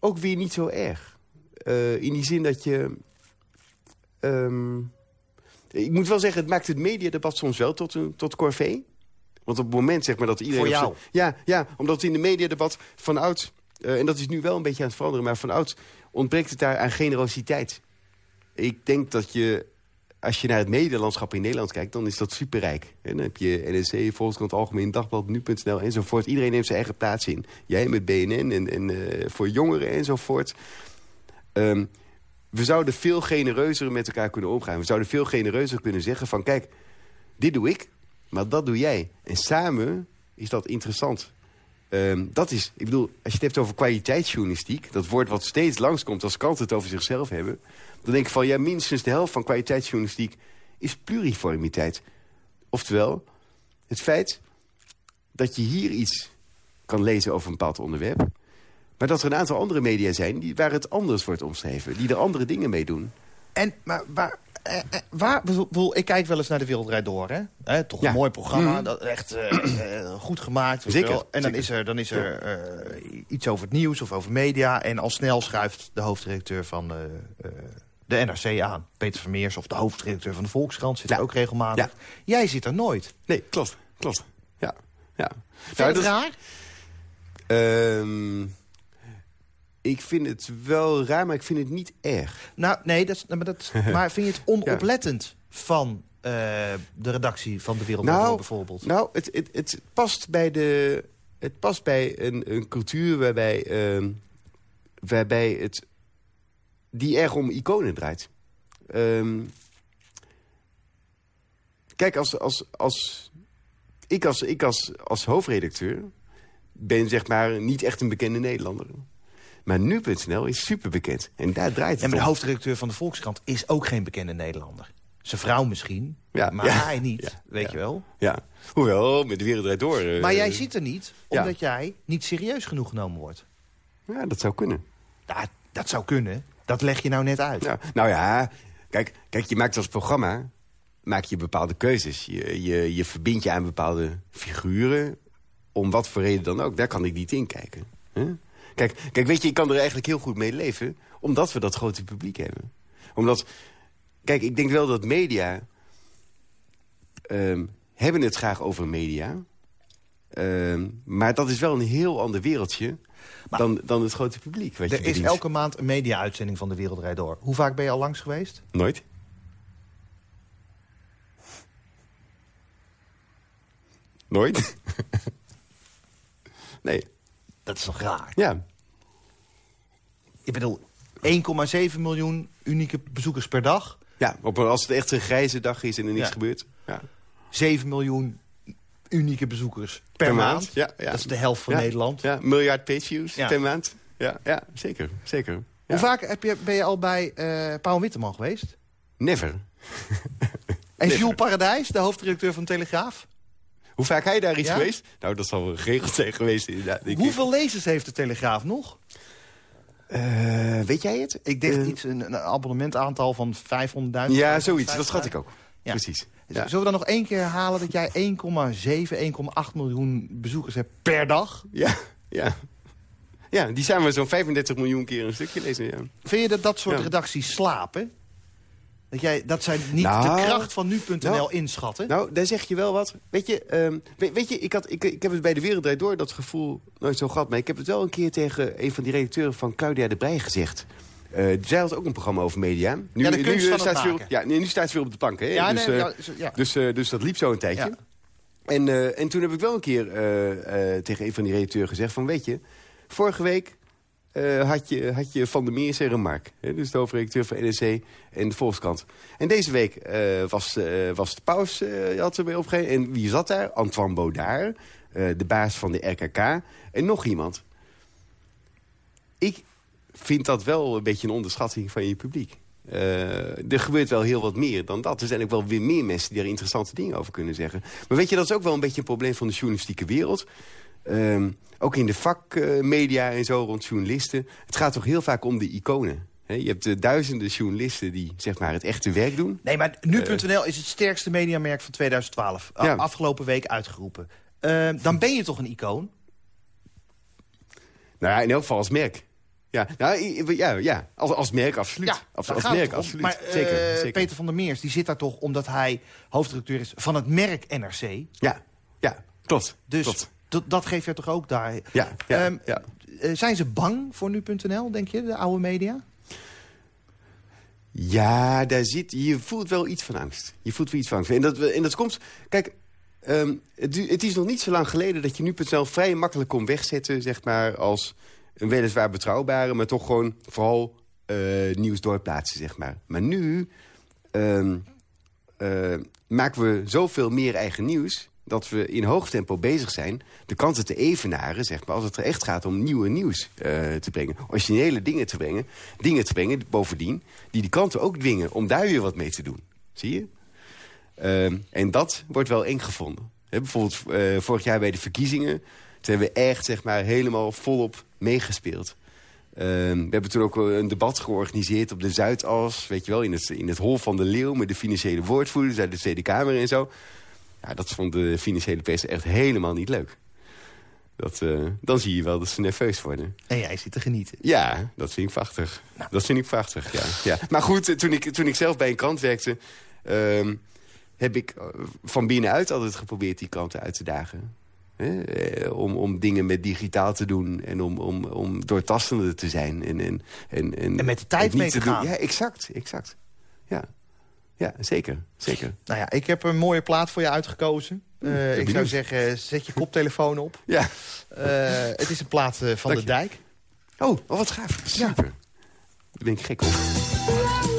ook weer niet zo erg. in die zin dat je Um, ik moet wel zeggen, het maakt het mediadebat soms wel tot, een, tot corvée. Want op het moment zeg maar dat iedereen... Voor jou? Ja, ja, omdat in de mediadebat vanuit... Uh, en dat is nu wel een beetje aan het veranderen... maar vanuit ontbreekt het daar aan generositeit. Ik denk dat je... Als je naar het medialandschap in Nederland kijkt, dan is dat superrijk. En dan heb je NSC, Volkskrant, Algemeen Dagblad, Nu.nl enzovoort. Iedereen neemt zijn eigen plaats in. Jij met BNN en, en uh, voor jongeren enzovoort. Um, we zouden veel genereuzer met elkaar kunnen omgaan. We zouden veel genereuzer kunnen zeggen van... kijk, dit doe ik, maar dat doe jij. En samen is dat interessant. Um, dat is, ik bedoel, als je het hebt over kwaliteitsjournalistiek... dat woord wat steeds langskomt als kranten het over zichzelf hebben... dan denk ik van, ja, minstens de helft van kwaliteitsjournalistiek... is pluriformiteit. Oftewel, het feit dat je hier iets kan lezen over een bepaald onderwerp... Maar dat er een aantal andere media zijn die, waar het anders wordt omschreven. Die er andere dingen mee doen. En, maar, maar eh, eh, waar, bedoel, ik kijk wel eens naar de Wereldrijd Door, hè? hè toch Ja. een mooi programma, Mhm. dat echt eh, eh, goed gemaakt. Zeker, wel. En dan zeker. is er, dan is er eh, iets over het nieuws of over media. En al snel schuift de hoofdredacteur van eh, eh, de NRC aan. Peter Vermeers of de hoofdredacteur van de Volkskrant zit Ja. er ook regelmatig. Ja. Jij zit er nooit. Nee, klopt. Klopt. Ja. ja. Vind je Nou, dat- raar? Ehm, ik vind het wel raar, maar ik vind het niet erg. Nou, nee, dat, maar, dat, [LAUGHS] maar vind je het onoplettend van eh, de redactie van de Wereldrijd Door bijvoorbeeld? Nou, het, het, het past bij, de, het past bij een, een cultuur waarbij, ehm, waarbij het die erg om iconen draait. Ehm, kijk, als, als, als, ik, als, ik als, als hoofdredacteur ben zeg maar niet echt een bekende Nederlander. Maar nu.nl is superbekend. En daar draait het En de om. hoofdredacteur van de Volkskrant is ook geen bekende Nederlander. Zijn vrouw misschien, Ja, maar ja. hij niet, Ja, weet ja. je wel. Ja, hoewel, met de wereld draait door. eh, Maar jij zit er niet, ja. omdat jij niet serieus genoeg genomen wordt. Ja, dat zou kunnen. Ja, dat zou kunnen. Dat leg je nou net uit. Ja, nou ja, kijk, kijk, je maakt als programma maak je bepaalde keuzes. Je, je, je verbindt je aan bepaalde figuren, om wat voor reden dan ook. Daar kan ik niet in kijken. hè? Kijk, kijk, weet je, ik kan er eigenlijk heel goed mee leven... omdat we dat grote publiek hebben. Omdat, kijk, ik denk wel dat media... ehm, hebben het graag over media... Ehm, maar dat is wel een heel ander wereldje... dan, dan het grote publiek. Je Er is elke maand een media-uitzending van de Wereldrijd Door. Hoe vaak ben je al langs geweest? Nooit? Nooit? [LAUGHS] nee. Dat is toch raar? Ja. Ik bedoel, 1,7 miljoen unieke bezoekers per dag. Ja, op, een- als het echt een grijze dag is en er niets Ja. gebeurt. Ja. 7 miljoen unieke bezoekers per, maand. Ja, ja. Dat is de helft van Ja. Nederland. Ja, miljard pageviews Ja. per maand. Ja, ja zeker. zeker. Hoe vaak heb je, ben je al bij eh Paul Witteman geweest? Never. En [LAUGHS] Nee. Jules Paradijs, de hoofdredacteur van Telegraaf? Hoe vaak hij daar is Ja? geweest? Nou, dat zal wel geregeld zijn geweest inderdaad. denk ik. Hoeveel lezers heeft de Telegraaf nog? Eh, weet jij het? Ik denk Eh, iets, een, een abonnementaantal van 500.000. Ja, zoiets. Dat schat ik ook. Ja. Precies. Ja. Zullen we dan nog één keer herhalen dat jij 1,7, 1,8 miljoen bezoekers hebt per dag? Ja, ja. Ja, die zijn we zo'n 35 miljoen keer een stukje lezen. Ja. Vind je dat dat soort redacties slapen? Dat, jij, dat zij niet Nou, de kracht van nu.nl nou, inschatten? Nou, daar zeg je wel wat. Weet je, ehm, weet, weet je ik, had, ik, ik heb het bij de Wereld Door dat gevoel nooit zo gehad. Maar ik heb het wel een keer tegen een van die redacteuren van Claudia de Brij gezegd. Eh, zij had ook een programma over media. Nu, Ja, de kunst nu, van staat het maken. ja, nu, nu staat ze weer op de. Hè? ja, dus, nee, eh, ja, dus, eh, dus dat liep zo een tijdje. Ja. En, en toen heb ik wel een keer tegen een van die redacteuren gezegd van... weet je, vorige week eh, had, je, had je Van der Meers en Remark. Hè, dus de hoofdredacteur van NRC en de Volkskrant. En deze week eh, was, eh, was de paus, had er mee opgegeven. En wie zat daar? Antoine Baudard, de baas van de RKK. En nog iemand. Ik vind dat wel een beetje een onderschatting van je publiek. Er gebeurt wel heel wat meer dan dat. Er zijn ook wel weer meer mensen die er interessante dingen over kunnen zeggen. Maar weet je, dat is ook wel een beetje een probleem van de journalistieke wereld. Ehm, ook in de vakmedia en zo rond journalisten. Het gaat toch heel vaak om de iconen. Je hebt eh, duizenden journalisten die zeg maar, het echte werk doen. Nee, maar nu.nl is het sterkste mediamerk van 2012. A- Ja. Afgelopen week uitgeroepen. Eh, dan ben je toch een icoon? Nou ja, in elk geval als merk. Ja, nou, ja, ja. Als, als merk absoluut. als, daar als merk absoluut. Maar eh, zeker, zeker. Peter van der Meers die zit daar toch omdat hij hoofdredacteur is van het merk NRC. Ja, ja, klopt. Dus klopt. Dat- dat geeft je toch ook daar. Ja, ja, Ehm, ja. eh, zijn ze bang voor nu.nl, denk je, de oude media? Ja, daar zit, je voelt wel iets van angst. Je voelt wel iets van angst. En dat, en dat komt... Kijk, ehm, het is nog niet zo lang geleden... dat je nu.nl vrij makkelijk kon wegzetten... zeg maar, als een weliswaar betrouwbare... maar toch gewoon vooral eh, nieuws doorplaatsen, zeg maar. Maar nu ehm, eh, maken we zoveel meer eigen nieuws... dat we in hoog tempo bezig zijn de kanten te evenaren... Zeg maar, als het er echt gaat om nieuwe nieuws eh, te brengen. Originele dingen te brengen. Dingen te brengen, bovendien, die die kranten ook dwingen... om daar weer wat mee te doen. Zie je? Ehm, en dat wordt wel eng gevonden. Bijvoorbeeld eh, vorig jaar bij de verkiezingen... toen hebben we echt zeg maar, helemaal volop meegespeeld. Ehm, we hebben toen ook een debat georganiseerd op de Zuidas. Weet je wel, in het, in het Hol van de Leeuw met de financiële woordvoerders uit de Tweede Kamer en zo. Ja, dat vond de financiële pers echt helemaal niet leuk. Dat, uh, dan zie je wel dat ze nerveus worden. En jij zit te genieten. Ja, dat vind ik prachtig. Nou. Dat vind ik prachtig, ja. ja. Maar goed, toen ik, toen ik zelf bij een krant werkte... Uh, heb ik van binnenuit altijd geprobeerd die kranten uit te dagen. Eh, om, om dingen met digitaal te doen en om, om, om doortastender te zijn. En, en, en, en, met de tijd mee te, gaan. Ja, exact, exact. Ja, ja zeker, zeker. Nou ja, ik heb een mooie plaat voor je uitgekozen. Uh, ik zou zeggen, zet je koptelefoon op. [LAUGHS] Ja. Uh, het is een plaat uh, van de Dijk. Oh, oh, wat gaaf. Super. Ja. Daar ben ik gek op.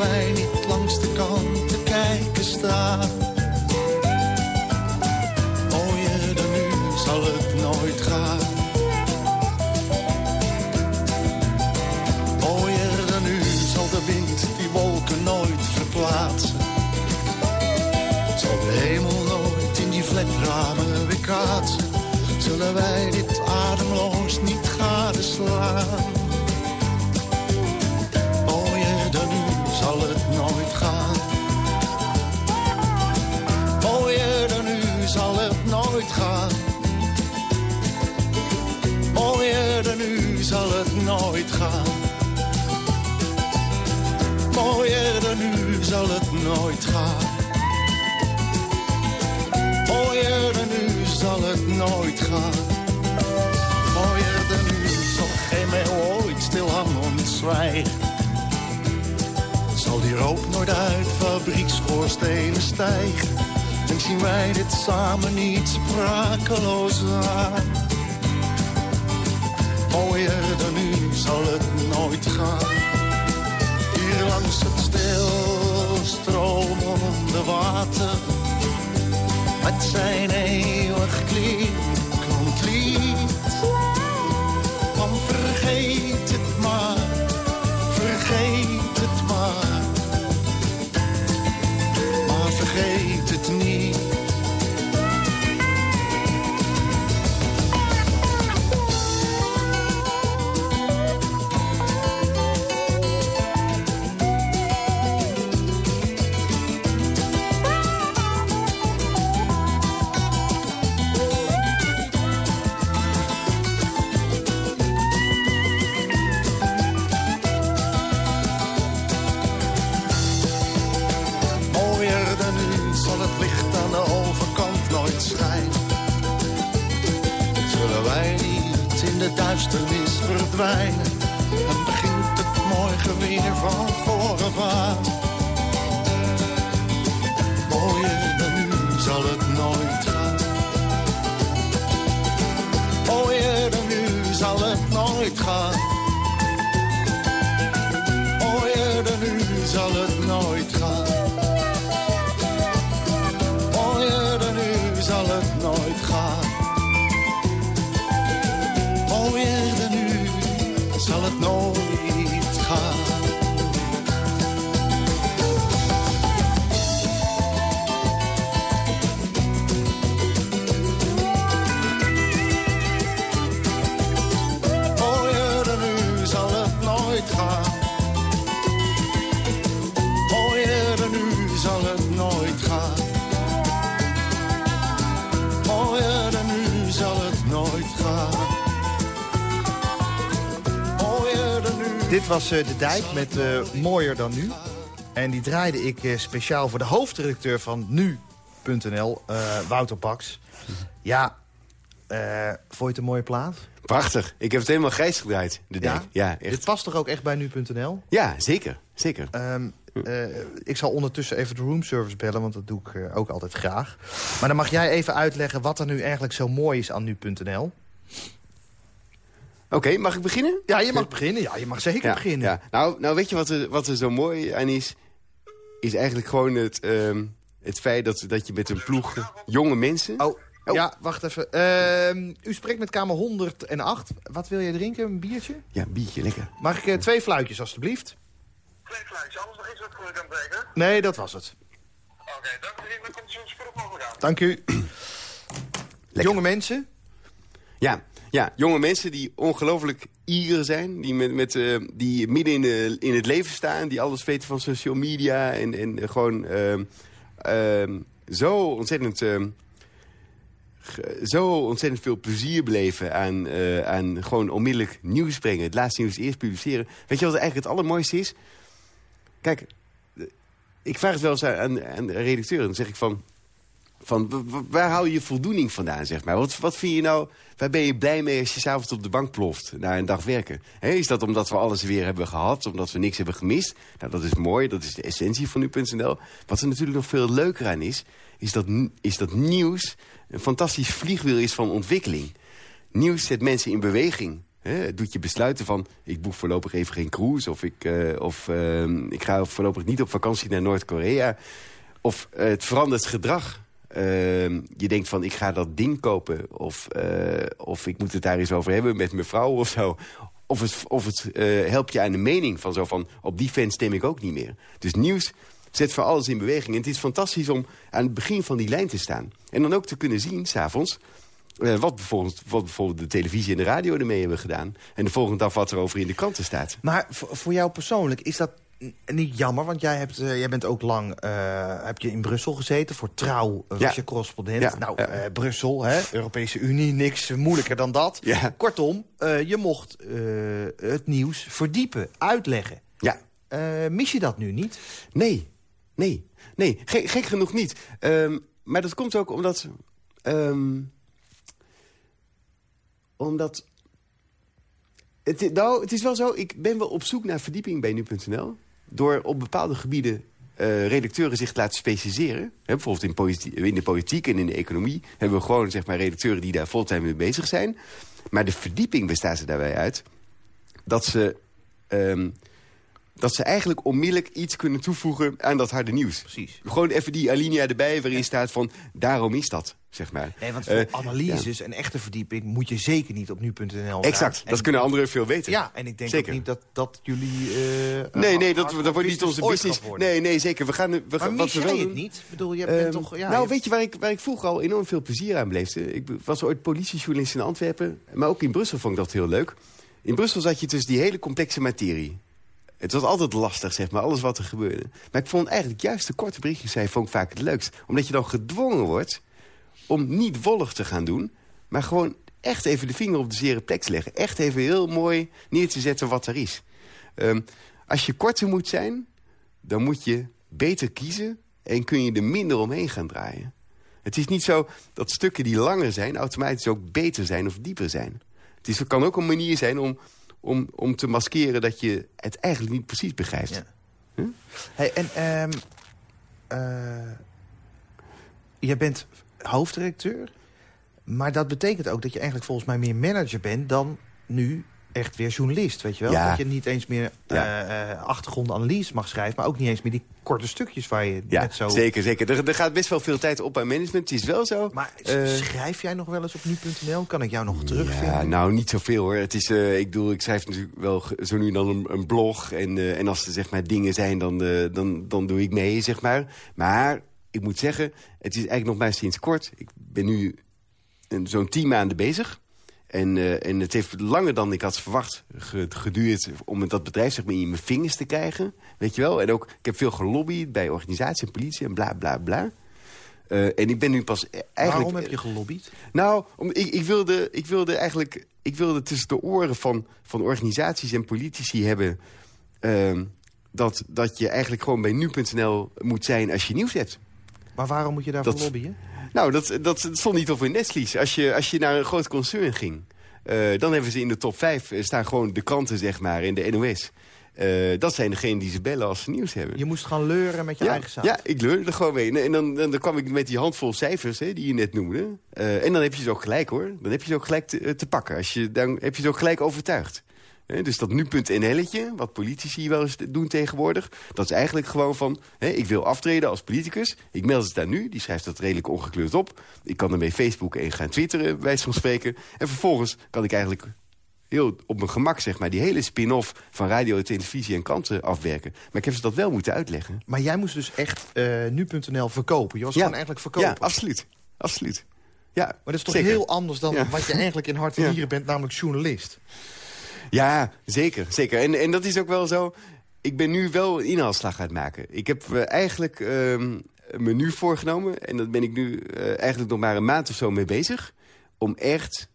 wij niet langs de kant te kijken staan? zal het nooit gaan. Mooier dan nu zal de wind die wolken nooit verplaatsen. Zal de hemel nooit in die vlekramen weer kaatsen. Zullen wij dit ademloos niet gadeslaan. Nooit. Mooier dan nu zal het nooit gaan. Mooier dan nu zal het nooit gaan. Mooier dan nu zal het nooit gaan. Mooier dan nu zal geen meeuw ooit stilhangend zwijgen. Zal die rook nooit uit fabriekschoorstenen stijgen. En zien wij dit samen niet sprakeloos aan. Mooier dan nu zal het nooit gaan. Hier langs het stilstromende water. Met zijn eeuwig klinkend nooit was uh, De Dijk met uh, Mooier dan Nu. En die draaide ik uh, speciaal voor de hoofdredacteur van Nu.nl, Wouter Baks. Ja, Eh vond je het een mooie plaat? Prachtig. Ik heb het helemaal grijs gedraaid, de dek. Ja, Dit echt. past toch ook echt bij nu.nl? Ja, zeker. Zeker. Ehm, eh, ik zal ondertussen even de roomservice bellen, want dat doe ik eh, ook altijd graag. Maar dan mag jij even uitleggen wat er nu eigenlijk zo mooi is aan nu.nl. Oké, mag ik beginnen? Ja, je mag beginnen. Ja, je mag zeker Ja, beginnen. ja. Nou, nou, weet je wat er, wat er zo mooi aan is? Is eigenlijk gewoon het, ehm, het feit dat, dat je met een ploeg jonge mensen... Oh, Oh. ja, wacht even. Ehm, u spreekt met kamer 108. Wat wil je drinken? Een biertje? Ja, een biertje, lekker. Mag ik eh, twee fluitjes, alstublieft? Twee fluitjes, anders nog iets wat ik kan breken. Nee, dat was het. Oké, dank u. Dan komt zo spoedig mogelijk aan. Dank u. Jonge mensen? Ja, ja, jonge mensen die ongelooflijk eager zijn. Die, met, met, eh, die midden in, de, in het leven staan. Die alles weten van social media. En, en gewoon ehm, ehm, zo ontzettend... ehm, zo ontzettend veel plezier beleven aan, eh, aan gewoon onmiddellijk nieuws brengen. Het laatste nieuws eerst publiceren. Weet je wat eigenlijk het allermooiste is? Kijk, eh, ik vraag het wel eens aan, aan redacteur. Dan zeg ik van... Van, waar hou je voldoening vandaan, zeg maar? Wat, wat vind je nou, waar ben je blij mee als je s'avonds op de bank ploft na een dag werken? Is dat omdat we alles weer hebben gehad, omdat we niks hebben gemist? Nou, dat is mooi, dat is de essentie van nu.nl. Wat er natuurlijk nog veel leuker aan is, is dat, is dat nieuws een fantastisch vliegwiel is van ontwikkeling. Nieuws zet mensen in beweging. Hè, het doet je besluiten van, ik boek voorlopig even geen cruise... of ik, eh, of, ehm, ik ga voorlopig niet op vakantie naar Noord-Korea... Of eh, het verandert gedrag. Ehm, je denkt van, ik ga dat ding kopen. Of, eh, of ik moet het daar eens over hebben met mijn vrouw of zo. Of het, of het eh, helpt je aan de mening van zo van... op die fan stem ik ook niet meer. Dus nieuws zet voor alles in beweging. En het is fantastisch om aan het begin van die lijn te staan. En dan ook te kunnen zien, s'avonds... Uh, wat, bijvoorbeeld, wat bijvoorbeeld de televisie en de radio ermee hebben gedaan. En de volgende dag wat er over in de kranten staat. Maar voor jou persoonlijk is dat niet jammer? Want jij, hebt, eh, jij bent ook lang eh, heb je in Brussel gezeten. Voor Trouw eh, was Ja. je correspondent. Ja, Nou, Brussel, hè, Europese Unie, niks moeilijker dan dat. Ja. Kortom, je mocht het nieuws verdiepen, uitleggen. Ja, mis je dat nu niet? Nee, nee, nee. Gek, gek genoeg niet. Ehm, maar dat komt ook omdat... ehm, omdat... Het, nou, het is wel zo, ik ben wel op zoek naar verdieping bij nu.nl. Door op bepaalde gebieden eh, redacteuren zich te laten specialiseren. Bijvoorbeeld in, in de politiek en in de economie... hebben we gewoon zeg maar, redacteuren die daar fulltime mee bezig zijn. Maar de verdieping bestaat er daarbij uit... dat ze... ehm, dat ze eigenlijk onmiddellijk iets kunnen toevoegen aan dat harde nieuws. Precies. Gewoon even die alinea erbij waarin staat van... daarom is dat, zeg maar. Nee, want voor Eh, analyses en echte verdieping moet je zeker niet op nu.nl Exact, dat En- kunnen anderen veel weten. Ja, en ik denk Zeker. ook niet dat, dat jullie... eh, Nee, nee, dat, dat wordt niet onze business. Nee, nee, zeker. We gaan, we, Maar gaan- mis wat we jij wel het niet? Ik bedoel, je bent Ehm, toch... Ja, nou, je- weet je waar ik, waar ik vroeger al enorm veel plezier aan beleefde? Ik was ooit politiejournalist in Antwerpen. Maar ook in Brussel vond ik dat heel leuk. In Brussel zat je tussen die hele complexe materie. Het was altijd lastig, zeg maar, alles wat er gebeurde. Maar ik vond eigenlijk juist de korte berichtjes zei, vond vaak het leukst. Omdat je dan gedwongen wordt om niet wollig te gaan doen... maar gewoon echt even de vinger op de zere plek te leggen. Echt even heel mooi neer te zetten wat er is. Ehm, als je korter moet zijn, dan moet je beter kiezen... en kun je er minder omheen gaan draaien. Het is niet zo dat stukken die langer zijn... automatisch ook beter zijn of dieper zijn. Het is, het kan ook een manier zijn om, om, om te maskeren... dat je het eigenlijk niet precies begrijpt. Ja. Hey, en eh, je bent hoofddirecteur, maar dat betekent ook dat je eigenlijk volgens mij meer manager bent dan nu echt weer journalist, weet je wel? Ja. Dat je niet eens meer Ja. eh, eh, achtergrondanalyse mag schrijven, maar ook niet eens meer die korte stukjes waar je Ja, net zo... zeker, zeker. Er, er gaat best wel veel tijd op aan management. Het is wel zo. Maar Eh, schrijf jij nog wel eens op nu.nl? Kan ik jou nog terugvinden? Ja, nou, niet zoveel hoor. Het is, ik bedoel, ik schrijf natuurlijk wel zo nu dan een, een blog. En, en als er zeg maar dingen zijn, dan, dan, dan doe ik mee, zeg maar. Maar ik moet zeggen, het is eigenlijk nog maar sinds kort. Ik ben nu een- zo'n tien maanden bezig. En, eh, en het heeft langer dan ik had verwacht ge- geduurd om dat bedrijf zeg maar, in mijn vingers te krijgen. Weet je wel? En ook, ik heb veel gelobbyd bij organisatie en politie en bla bla bla. Eh, en ik ben nu pas e- eigenlijk... Waarom heb je gelobbyd? Nou, om, ik, ik, wilde, ik wilde eigenlijk ik wilde tussen de oren van, van organisaties en politici hebben... ehm, dat, dat je eigenlijk gewoon bij nu.nl moet zijn als je nieuws hebt. Maar waarom moet je daarvoor Dat- lobbyen? Nou, dat, dat, dat stond niet op hun netvlies. Als je, als je naar een groot concern ging... eh, dan hebben ze in de top 5 staan gewoon de kranten, zeg maar, in de NOS. Eh, dat zijn degenen die ze bellen als ze nieuws hebben. Je moest gaan leuren met je ja, eigen zaak. ja, ik leurde er gewoon mee. En dan, dan, dan kwam ik met die handvol cijfers hè, die je net noemde. Eh, en dan heb je ze ook gelijk, hoor. Dan heb je ze ook gelijk te, te pakken. Als je, dan heb je ze ook gelijk overtuigd. Dus dat nu.nl'tje, wat politici wel eens doen tegenwoordig... dat is eigenlijk gewoon van, ik wil aftreden als politicus. Ik meld het daar nu, die schrijft dat redelijk ongekleurd op. Ik kan ermee Facebook en gaan twitteren, bij wijze van spreken. En vervolgens kan ik eigenlijk heel op mijn gemak, zeg maar... die hele spin-off van radio, televisie en kranten afwerken. Maar ik heb ze dat wel moeten uitleggen. Maar jij moest dus echt eh, nu.nl verkopen. Je was gewoon eigenlijk verkopen. Ja, absoluut. Absoluut. Ja, maar dat is toch zeker. heel anders dan Ja. wat je eigenlijk in hart en Ja. nieren bent, namelijk journalist. Ja, zeker. zeker. En, en dat is ook wel zo. Ik ben nu wel een inhaalslag aan het maken. Ik heb eh, eigenlijk ehm, me nu voorgenomen... en daar ben ik nu eh, eigenlijk nog maar een maand of zo mee bezig... om echt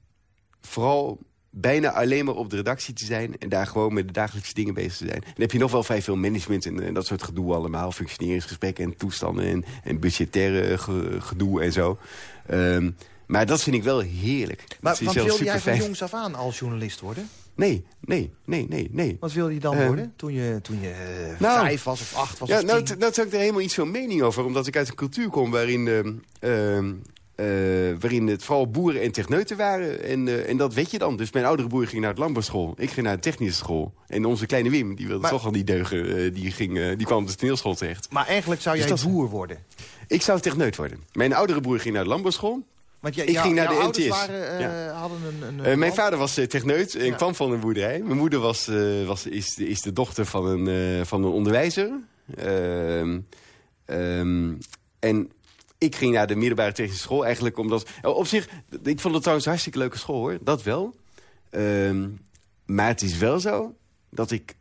vooral bijna alleen maar op de redactie te zijn... en daar gewoon met de dagelijkse dingen bezig te zijn. Dan heb je nog wel vrij veel management en, en dat soort gedoe allemaal. Functioneringsgesprekken en toestanden en, en budgettaire ge- gedoe en zo. Ehm, maar dat vind ik wel heerlijk. Maar zelfs wilde jij van jongs af aan als journalist worden? Nee, nee, nee, nee, nee. Wat wilde je dan Eh, worden toen je, toen je eh, nou, vijf was of acht was Ja, of nou, tien? t- nou heb ik er helemaal iets van mening over. Omdat ik uit een cultuur kom waarin, ehm, ehm, eh, waarin het vooral boeren en techneuten waren. En, eh, en dat weet je dan. Dus mijn oudere broer ging naar het landbouwschool. Ik ging naar de technische school. En onze kleine Wim, die wilde Maar- toch al niet deugen. eh, die, ging, eh, die kwam op de toneelschool terecht. Maar eigenlijk zou Dus jij dat- boer worden. Ik zou techneut worden. Mijn oudere broer ging naar de landbouwschool. Want jij, Ik ging naar de. Waren, eh, Ja. hadden een, een, Eh, mijn vader was eh, techneut en Ja. kwam van een boerderij. Mijn moeder was, was, is, de- is de dochter van een, van een onderwijzer. Ehm, ehm, en ik ging naar de middelbare technische school eigenlijk omdat... oh, op zich, ik vond het trouwens een hartstikke leuke school hoor, dat wel. Ehm, maar het is wel zo dat ik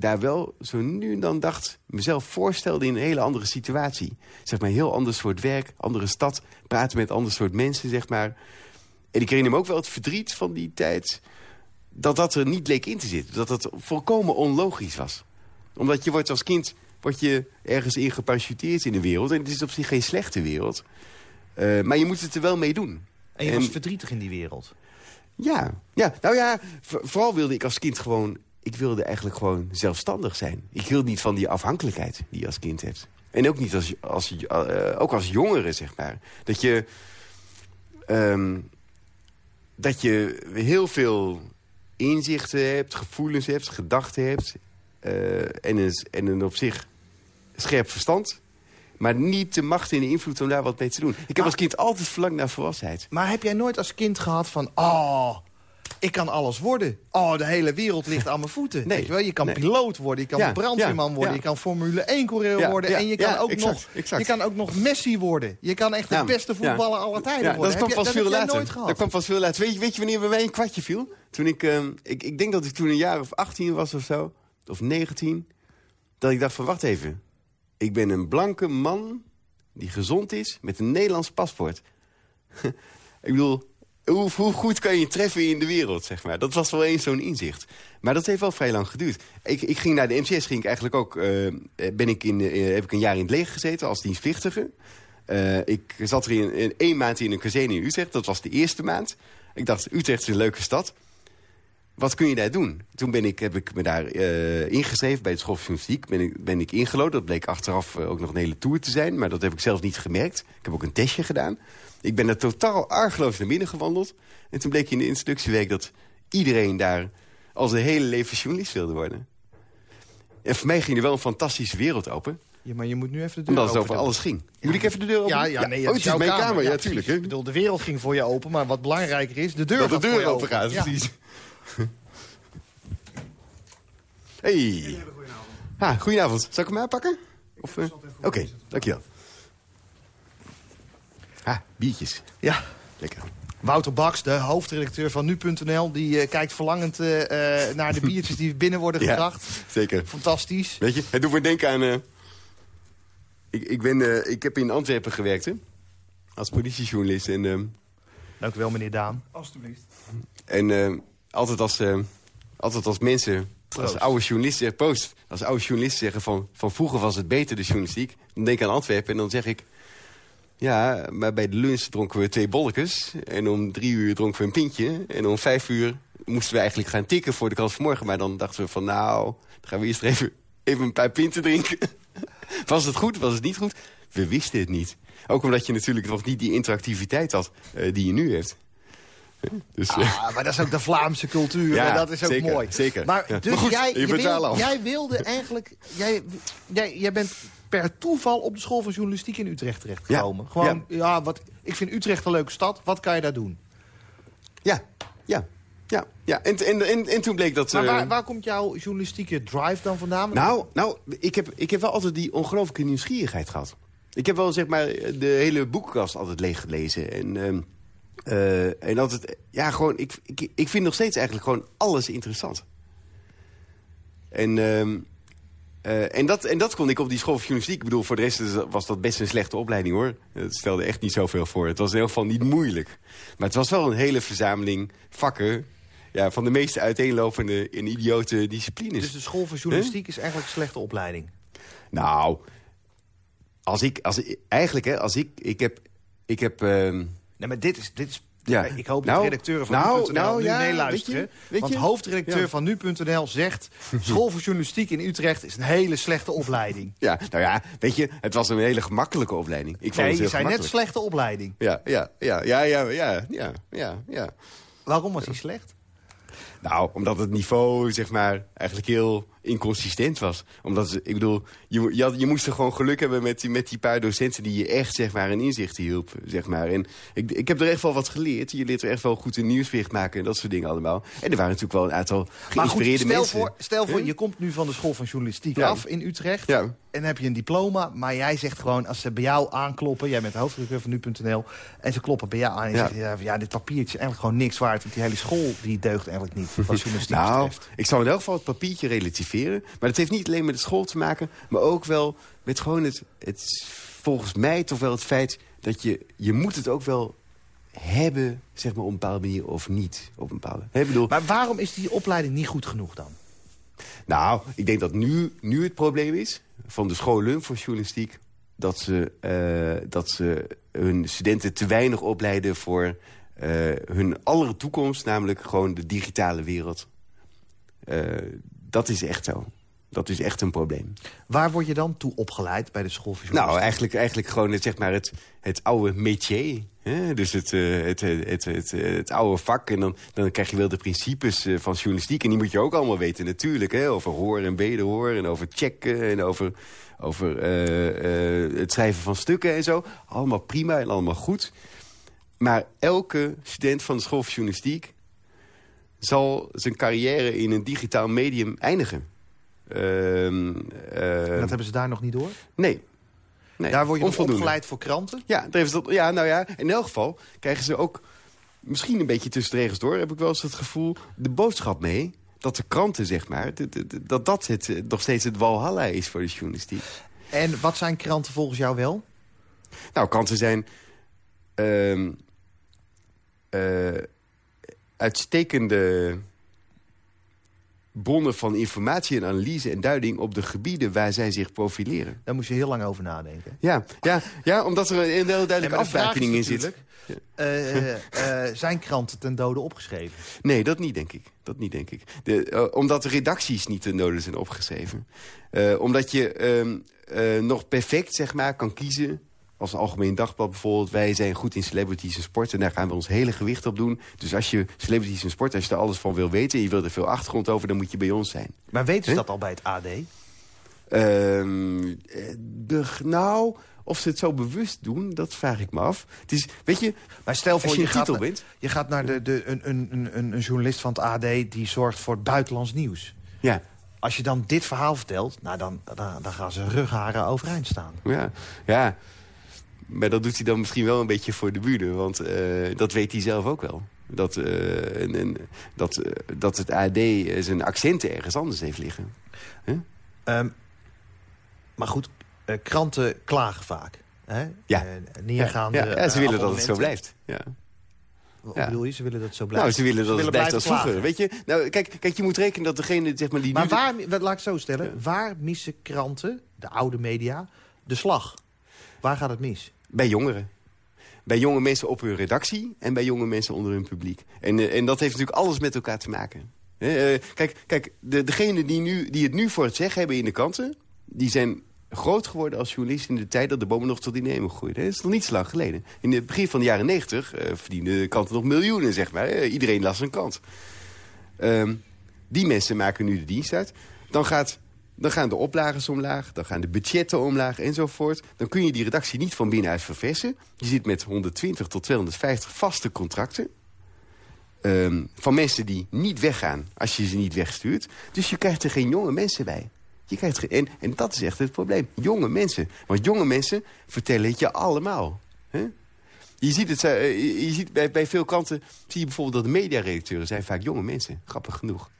daar wel zo nu en dan dacht... mezelf voorstelde in een hele andere situatie. Zeg maar heel ander soort werk, andere stad... praten met ander soort mensen, zeg maar... En ik herinner me ook wel het verdriet van die tijd... dat dat er niet leek in te zitten. Dat dat volkomen onlogisch was. Omdat je wordt als kind word je ergens in geparachuteerd in de wereld. En het is op zich geen slechte wereld. Eh, maar je moet het er wel mee doen. En je en- was verdrietig in die wereld. Ja, ja. nou ja, vo- vooral wilde ik als kind gewoon... ik wilde eigenlijk gewoon zelfstandig zijn. Ik hield niet van die afhankelijkheid die je als kind hebt. En ook niet als, als, eh, ook als jongere, zeg maar. Dat je... ehm, dat je heel veel inzichten hebt, gevoelens hebt, gedachten hebt... eh, en, een, en een op zich scherp verstand... maar niet de macht en de invloed om daar wat mee te doen. Ik heb Maar- als kind altijd verlangd naar volwassenheid. Maar heb jij nooit als kind gehad van... Oh, ik kan alles worden. Oh, de hele wereld ligt aan mijn voeten. [LAUGHS] Nee, Weet je, wel? je kan nee. piloot worden, je kan Ja, brandweerman worden... je kan Formule 1-coureur Ja, worden... en je kan, ook exact, nog, exact. je kan ook nog Messi worden. Je kan echt de beste voetballer aller tijden worden. dat kwam pas veel later. nooit gehad. Dat kwam pas veel later. Weet je, weet je wanneer bij mij een kwartje viel? Toen ik, ehm, ik, ik denk dat ik toen een jaar of 18 was of zo, of 19, dat ik dacht van wacht even. Ik ben een blanke man die gezond is met een Nederlands paspoort. [LAUGHS] ik bedoel, hoe, hoe goed kan je treffen in de wereld, zeg maar. Dat was wel eens zo'n inzicht. Maar dat heeft wel vrij lang geduurd. Ik, ik ging naar de MCS, ging ik eigenlijk ook, eh, ben ik in, eh, heb ik een jaar in het leger gezeten als dienstplichtige. Eh, ik zat er in, één maand in een kazerne in Utrecht. Dat was de eerste maand. Ik dacht, Utrecht is een leuke stad. Wat kun je daar doen? Toen ben ik, heb ik me daar eh, ingeschreven bij de school van journalistiek. Ben ik, ben ik ingelood. Dat bleek achteraf eh, ook nog een hele tour te zijn. Maar dat heb ik zelf niet gemerkt. Ik heb ook een testje gedaan. Ik ben er totaal argeloos naar binnen gewandeld. En toen bleek in de instructieweek dat iedereen daar als een hele leven journalist wilde worden. En voor mij ging er wel een fantastische wereld open. Ja, maar je moet nu even de deur Omdat het open over doen. alles ging. Moet ik even de deur open? Ja, ja, nee, oh, dat het is jouw mijn kamer. Ja, tuurlijk. Ik hè. bedoel, de wereld ging voor je open, maar wat belangrijker is, de deur Dat de gaat voor deur open gaat, Ja. precies. Hey. Ha, goedenavond. Zal ik hem aanpakken? Of, eh, Oké, dankjewel. Ha, biertjes. Ja. Lekker. Wouter Baks, de hoofdredacteur van Nu.nl... die eh, kijkt verlangend eh, eh, naar de biertjes die binnen worden [LAUGHS] Ja, gebracht. zeker. Fantastisch. Weet je, het doet me denken aan... eh, ik, ik, ben, ik heb in Antwerpen gewerkt, hè. Als politiejournalist. En, ehm, Dank u wel, meneer Daan. en ehm, altijd, als, ehm, altijd als mensen... Als oude journalisten, post, als oude journalisten zeggen van, van vroeger was het beter de journalistiek. Dan denk ik aan Antwerpen en dan zeg ik... Ja, maar bij de lunch dronken we twee bolletjes. En om drie uur dronken we een pintje. En om vijf uur moesten we eigenlijk gaan tikken voor de kans van morgen. Maar dan dachten we van nou, dan gaan we eerst even, even een paar pinten drinken. [LAUGHS] Was het goed, was het niet goed? We wisten het niet. Ook omdat je natuurlijk nog niet die interactiviteit had eh, die je nu hebt. Dus, eh, Ah, maar dat is ook de Vlaamse cultuur. Ja, en dat is ook zeker, mooi. zeker. Maar, Ja. dus Maar goed, jij, je je wil- jij wilde eigenlijk... Jij, jij, jij bent per toeval op de school van journalistiek in Utrecht terechtgekomen. Ja, Gewoon, ja. wat, ik vind Utrecht een leuke stad. Wat kan je daar doen? ja, ja, ja, ja. En, en, en, en toen bleek dat... Maar eh, waar, waar komt jouw journalistieke drive dan vandaan? Nou, nou ik, heb, ik heb wel altijd die ongelooflijke nieuwsgierigheid gehad. Ik heb wel zeg maar de hele boekenkast altijd leeggelezen. En, ehm, eh, en altijd, ja, gewoon, ik, ik, ik vind nog steeds eigenlijk gewoon alles interessant. En, ehm, eh, en, dat, en dat kon ik op die school van journalistiek. Ik bedoel, voor de rest was dat best een slechte opleiding, hoor. Het stelde echt niet zoveel voor. Het was in ieder geval niet moeilijk. Maar het was wel een hele verzameling vakken... Ja, van de meeste uiteenlopende en idiote disciplines. Dus de school van journalistiek is eigenlijk een slechte opleiding. Nou, als ik, als ik eigenlijk, hè, als ik, ik heb, ik heb, ehm, Nee, maar dit is... Dit is Ja. Ik hoop dat Nou, de redacteuren van nou, nu.nl nou, nu ja, meeluisteren. weet je, weet want je? hoofdredacteur Ja. van nu.nl zegt... [LAUGHS] school voor journalistiek in Utrecht is een hele slechte opleiding. ja, nou ja, weet je, het was een hele gemakkelijke opleiding. Ik vond Nee, het je heel zei net slechte opleiding. Ja, ja, ja, ja, ja, ja, ja, ja, ja. Waarom was hij slecht? Nou, omdat het niveau, zeg maar, eigenlijk heel inconsistent was. Omdat, ze- ik bedoel, je, je, had, je moest er gewoon geluk hebben met die, met die paar docenten... die je echt, zeg maar, een inzicht hielp, zeg maar. En ik, ik heb er echt wel wat geleerd. Je leert er echt wel goed een nieuwsbericht maken en dat soort dingen allemaal. En er waren natuurlijk wel een aantal Maar goed, geïnspireerde stel mensen. voor, stel voor Huh? je komt nu van de school van journalistiek Ja. af in Utrecht. Ja. En heb je een diploma, maar jij zegt gewoon... als ze bij jou aankloppen, jij bent hoofdredacteur van nu.nl... en ze kloppen bij jou aan en Ja. zegt... Ja, dit papiertje is eigenlijk gewoon niks waard... want die hele school die deugt eigenlijk niet, wat [LAUGHS] journalistiek Nou, betreft. ik zou in elk geval papiertje relativeren. Maar dat heeft niet alleen met de school te maken... maar ook wel met gewoon het, het volgens mij toch wel het feit... dat je, je moet het ook wel hebben, zeg maar, op een bepaalde manier of niet. Op een bepaalde... Ik bedoel, Maar waarom is die opleiding niet goed genoeg dan? nou, ik denk dat nu, nu het probleem is van de scholen voor journalistiek... dat ze, eh, dat ze hun studenten te weinig opleiden voor eh, hun allere toekomst... namelijk gewoon de digitale wereld. Eh, dat is echt zo. Dat is echt een probleem. Waar word je dan toe opgeleid bij de school Nou, eigenlijk, eigenlijk gewoon het, zeg maar het, het oude métier. Hè? Dus het, eh, het, het, het, het, het oude vak. En dan, dan krijg je wel de principes eh, van journalistiek. En die moet je ook allemaal weten natuurlijk. Hè? Over hoor en wederhoor. En over checken. En over, over het schrijven van stukken en zo. Allemaal prima en allemaal goed. Maar elke student van de school van journalistiek... zal zijn carrière in een digitaal medium eindigen. Ehm, eh, dat hebben ze daar nog niet door? Nee. nee. Daar word je nog opgeleid voor kranten? Ja, dat, ja, nou ja, in elk geval krijgen ze ook... misschien een beetje tussen de regels door, heb ik wel eens het gevoel... de boodschap mee dat de kranten, zeg maar... dat dat het, eh, nog steeds het walhalla is voor de journalistiek. En wat zijn kranten volgens jou wel? Nou, kranten zijn... ehm, eh, uitstekende bronnen van informatie en analyse en duiding... op de gebieden waar zij zich profileren. Daar moest je heel lang over nadenken. Ja, ja, ja omdat er een heel duidelijke Nee, afwijking in zit. natuurlijk, eh, eh, zijn kranten ten dode opgeschreven? Nee, dat niet, denk ik. Dat niet, denk ik. De, eh, omdat de redacties niet ten dode zijn opgeschreven. Eh, omdat je ehm, eh, nog perfect, zeg maar, kan kiezen... als Algemeen Dagblad bijvoorbeeld... wij zijn goed in celebrities en sport... en daar gaan we ons hele gewicht op doen. Dus als je celebrities en sport, als je er alles van wil weten... en je wilt er veel achtergrond over, dan moet je bij ons zijn. Maar weten ze dat al bij het AD? Ehm, eh, de, nou, of ze het zo bewust doen, dat vraag ik me af. Het is, weet je, Maar stel voor, je een gaat, titel bent... je gaat naar de, de, een, een, een, een journalist van het AD... die zorgt voor het buitenlands nieuws. Ja, Als je dan dit verhaal vertelt, nou dan, dan, dan gaan ze rugharen overeind staan. Ja, ja. Maar dat doet hij dan misschien wel een beetje voor de buren. Want eh, dat weet hij zelf ook wel. Dat, eh, en, en, dat, eh, dat het AD zijn accenten ergens anders heeft liggen. Ehm, maar goed, kranten klagen vaak. Hè? Ja. Neergaande ja, ja, ja, ze willen dat het zo blijft. Ja. Wat Ja. bedoel je? Ze willen dat het zo blijft. Nou, ze willen dat het blijft als vroeger. Weet je? Nou, kijk, kijk, je moet rekenen dat degene zeg maar, die Maar waar, laat ik het zo stellen, waar missen kranten, de oude media, de slag? Waar gaat het mis? Bij jongeren. Bij jonge mensen op hun redactie en bij jonge mensen onder hun publiek. En, eh, en dat heeft natuurlijk alles met elkaar te maken. Eh, kijk, kijk de, degenen die, nu, die het nu voor het zeggen hebben in de kanten... die zijn groot geworden als journalist in de tijd dat de bomen nog tot die nemen groeiden. Dat is nog niet zo lang geleden. In het begin van de jaren negentig uh, verdienden de kanten nog miljoenen, zeg maar. Eh, iedereen las een kant. Ehm, die mensen maken nu de dienst uit. Dan, gaat, dan gaan de oplages omlaag, dan gaan de budgetten omlaag enzovoort. Dan kun je die redactie niet van binnenuit verversen. Je zit met 120 tot 250 vaste contracten. Ehm, van mensen die niet weggaan als je ze niet wegstuurt. Dus je krijgt er geen jonge mensen bij. Je krijgt ge- en, en dat is echt het probleem. Jonge mensen. Want jonge mensen vertellen het je allemaal. Hè? Je ziet het eh, je ziet bij, bij veel kranten zie je bijvoorbeeld dat de mediaredacteuren zijn vaak jonge mensen. Grappig genoeg.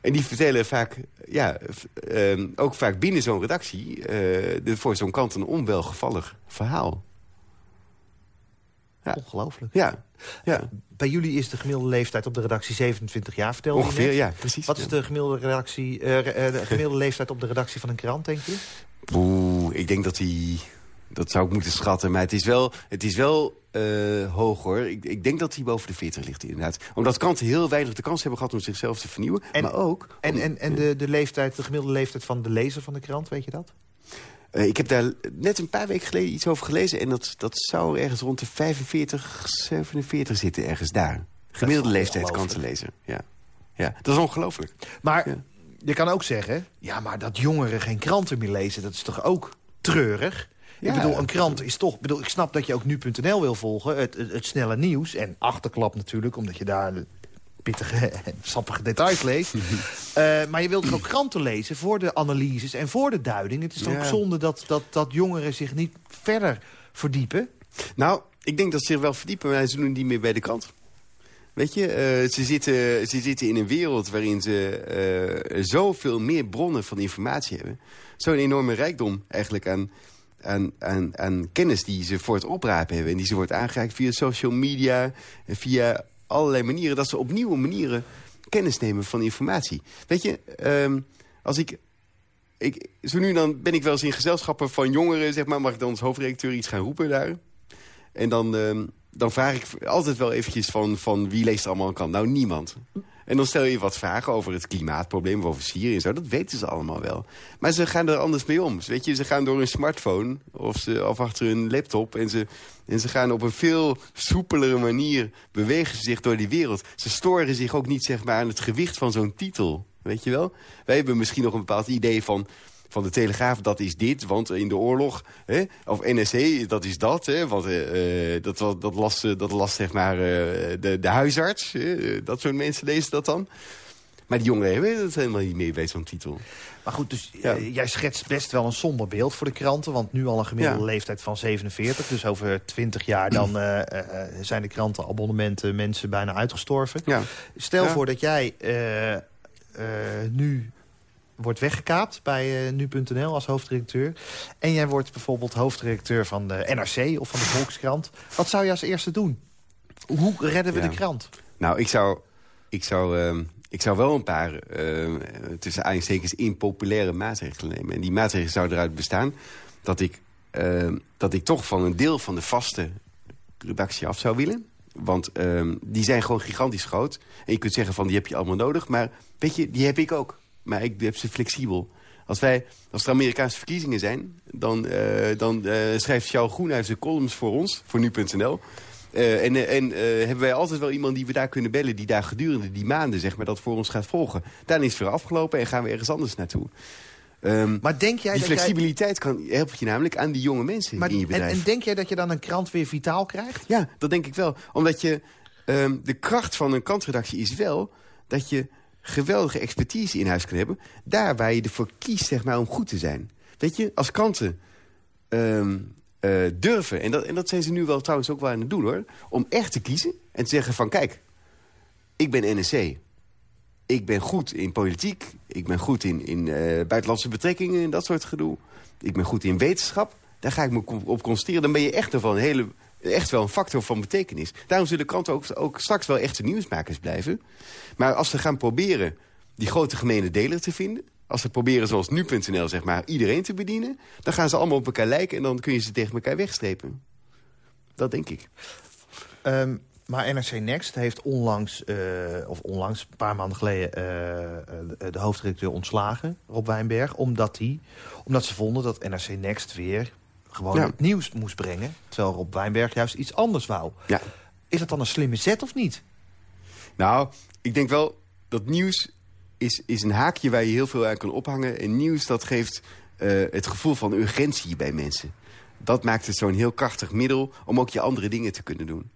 En die vertellen vaak, ja, ehm, ook vaak binnen zo'n redactie... eh, de, voor zo'n kant een onwelgevallig verhaal. Ja. Ongelooflijk. Ja, ja. Bij jullie is de gemiddelde leeftijd op de redactie 27 jaar, vertelde je ongeveer, net. ja, precies. Wat is de gemiddelde, redactie, eh, eh, de gemiddelde leeftijd op de redactie van een krant, denk je? Oeh, ik denk dat hij... Dat zou ik moeten schatten, maar het is wel, het is wel eh, hoog hoor. Ik, ik denk dat hij boven de 40 ligt inderdaad. Omdat kranten heel weinig de kans hebben gehad om zichzelf te vernieuwen. En- maar ook... En, en, en de, de, leeftijd, de gemiddelde leeftijd van de lezer van de krant, weet je dat? Eh, ik heb daar net een paar weken geleden iets over gelezen. En dat, dat zou ergens rond de 45, 47 zitten, ergens daar. Gemiddelde leeftijd krantenlezer. Ja. ja, dat is ongelooflijk. Maar Ja. je kan ook zeggen... ja, maar dat jongeren geen kranten meer lezen, dat is toch ook treurig? Ja. Ik bedoel, een krant is toch... Ik, bedoel, ik snap dat je ook nu.nl wil volgen, het, het, het snelle nieuws. En achterklap natuurlijk, omdat je daar pittige en sappige details leest. [LAUGHS] Eh, maar je wilt toch ook kranten lezen voor de analyses en voor de duiding. Het is toch Ja. ook zonde dat, dat, dat jongeren zich niet verder verdiepen? Nou, ik denk dat ze zich wel verdiepen, maar ze doen het niet meer bij de krant. Weet je, eh, ze, zitten, ze zitten in een wereld waarin ze eh, zoveel meer bronnen van informatie hebben. Zo'n enorme rijkdom eigenlijk aan, aan, kennis die ze voor het oprapen hebben. En die ze wordt aangereikt via social media en via allerlei manieren. Dat ze op nieuwe manieren kennis nemen van informatie. Weet je, ehm, als ik ik, zo nu dan ben ik wel eens in gezelschappen van jongeren, zeg maar. Mag ik dan als hoofdredacteur iets gaan roepen daar? En dan, ehm, dan vraag ik altijd wel eventjes van, van wie leest allemaal een krant? Nou, niemand. En dan stel je wat vragen over het klimaatprobleem of over Syrië en zo. Dat weten ze allemaal wel. Maar ze gaan er anders mee om. Weet je, ze gaan door hun smartphone of, ze, of achter hun laptop... En ze, en ze gaan op een veel soepelere manier bewegen ze zich door die wereld. Ze storen zich ook niet zeg maar, aan het gewicht van zo'n titel. Weet je wel? Wij hebben misschien nog een bepaald idee van van de Telegraaf, dat is dit, want in de oorlog... Hè, of NSC, dat is dat, hè, want eh, dat, dat, dat, las, eh, dat las zeg maar de, de huisarts. hè, dat soort mensen lezen dat dan. Maar die jongeren hebben dat helemaal niet meer bij zo'n titel. Maar goed, dus Ja. jij schetst best wel een somber beeld voor de kranten. Want nu al een gemiddelde Ja. leeftijd van 47. Dus over 20 jaar dan zijn de krantenabonnementen mensen bijna uitgestorven. Ja. Stel voor dat jij nu wordt weggekaapt bij eh, nu.nl als hoofdredacteur. En jij wordt bijvoorbeeld hoofdredacteur van de NRC of van de Volkskrant. Wat zou je als eerste doen? Hoe redden we Ja. de krant? Nou, ik zou, ik zou, ehm, ik zou wel een paar, eh, tussen aanstekens, impopulaire maatregelen nemen. En die maatregelen zouden eruit bestaan dat ik, ehm, dat ik toch van een deel van de vaste redactie af zou willen. Want die zijn gewoon gigantisch groot. En je kunt zeggen van die heb je allemaal nodig. Maar weet je, die heb ik ook. Maar ik heb ze flexibel. Als, wij, als er Amerikaanse verkiezingen zijn... dan, eh, dan eh, schrijft Charles Groenhuis de columns voor ons, voor nu.nl. Eh, en en hebben wij altijd wel iemand die we daar kunnen bellen... die daar gedurende die maanden zeg maar, dat voor ons gaat volgen. Daarna is het weer afgelopen en gaan we ergens anders naartoe. Ehm, Maar denk jij die dat jij... flexibiliteit kan, helpt je namelijk aan die jonge mensen Maar, in je en, bedrijf. en denk jij dat je dan een krant weer vitaal krijgt? Ja, dat denk ik wel. Omdat je, ehm, de kracht van een krantredactie is wel... dat je geweldige expertise in huis kan hebben... daar waar je ervoor kiest zeg maar, om goed te zijn. Weet je, als kranten ehm, eh, durven... En dat, en dat zijn ze nu wel trouwens ook wel aan het doen, hoor... om echt te kiezen en te zeggen van... kijk, ik ben NSC. Ik ben goed in politiek. Ik ben goed in, in eh, buitenlandse betrekkingen en dat soort gedoe. Ik ben goed in wetenschap. Daar ga ik me op concentreren. Dan ben je echt, wel een hele, echt wel een factor van betekenis. Daarom zullen kranten ook, ook straks wel echte nieuwsmakers blijven. Maar als ze gaan proberen die grote gemene deler te vinden... Als ze proberen zoals nu.nl zeg maar iedereen te bedienen... dan gaan ze allemaal op elkaar lijken en dan kun je ze tegen elkaar wegstrepen. Dat denk ik. Ehm, maar NRC Next heeft onlangs, eh, of onlangs, een paar maanden geleden... eh, eh, de hoofdredacteur ontslagen, Rob Wijnberg... Omdat, die, omdat ze vonden dat NRC Next weer gewoon Ja. het nieuws moest brengen. Terwijl Rob Wijnberg juist iets anders wou. Ja. Is dat dan een slimme zet of niet? Nou, ik denk wel dat nieuws is, is een haakje waar je heel veel aan kan ophangen. En nieuws dat geeft eh, het gevoel van urgentie bij mensen. Dat maakt het zo'n heel krachtig middel om ook je andere dingen te kunnen doen.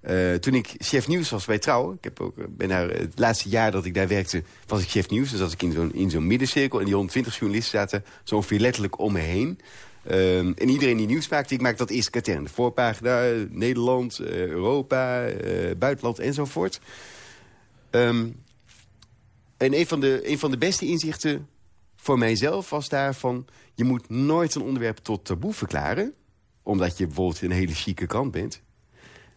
Eh, toen ik chef nieuws was bij Trouw, ik heb ook, eh, ben daar, het laatste jaar dat ik daar werkte, was ik chef nieuws. Dus zat ik in zo'n in zo'n middencirkel en die 120 journalisten zaten zo ongeveer letterlijk om me heen. Ehm, en iedereen die nieuws maakte, ik maak dat eerst katern. Voorpagina, Nederland, eh, Europa, eh, buitenland enzovoort. Ehm, en een van, de, een van de beste inzichten voor mijzelf was daarvan... je moet nooit een onderwerp tot taboe verklaren... omdat je bijvoorbeeld een hele chique krant bent.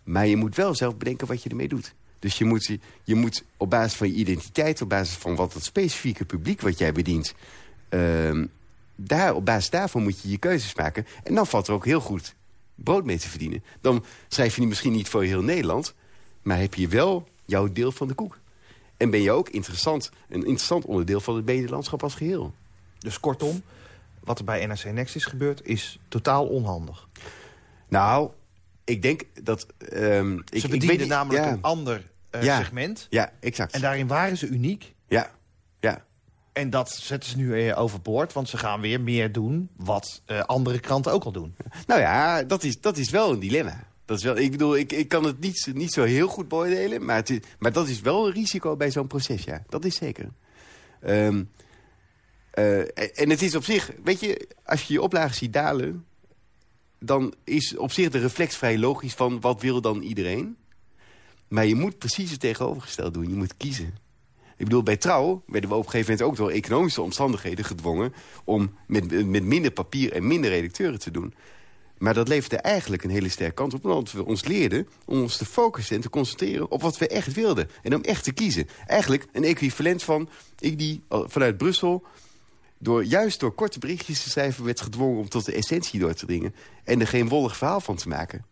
Maar je moet wel zelf bedenken wat je ermee doet. Dus je moet, je moet op basis van je identiteit... op basis van wat het specifieke publiek wat jij bedient... ehm, daar, op basis daarvan moet je je keuzes maken. En dan valt er ook heel goed brood mee te verdienen. Dan schrijf je niet misschien niet voor heel Nederland... maar heb je wel jouw deel van de koek. En ben je ook interessant, een interessant onderdeel van het Nederlandschap als geheel. Dus kortom, wat er bij NRC Next is gebeurd... is totaal onhandig. Nou, ik denk dat... ik, Ze ik bedienden namelijk ja, een ander eh, Ja. segment. Ja, exact. En daarin waren ze uniek. Ja. En dat zetten ze nu weer overboord. Want ze gaan weer meer doen wat eh, andere kranten ook al doen. [LAUGHS] Nou ja, dat is, dat is wel een dilemma. Dat is wel, ik bedoel, ik, ik kan het niet, niet zo heel goed beoordelen... Maar, maar dat is wel een risico bij zo'n proces, ja. Dat is zeker. Ehm, eh, en het is op zich, weet je, als je je oplagen ziet dalen... dan is op zich de reflex vrij logisch van wat wil dan iedereen. Maar je moet precies het tegenovergesteld doen. Je moet kiezen. Ik bedoel, bij Trouw werden we op een gegeven moment ook door economische omstandigheden gedwongen... om met, met minder papier en minder redacteuren te doen. Maar dat leverde eigenlijk een hele sterke kant op. Omdat we ons leerden om ons te focussen en te concentreren op wat we echt wilden. En om echt te kiezen. Eigenlijk een equivalent van ik die eh, vanuit Brussel... Door, juist door korte berichtjes te schrijven werd gedwongen om tot de essentie door te dringen. En er geen wollig verhaal van te maken.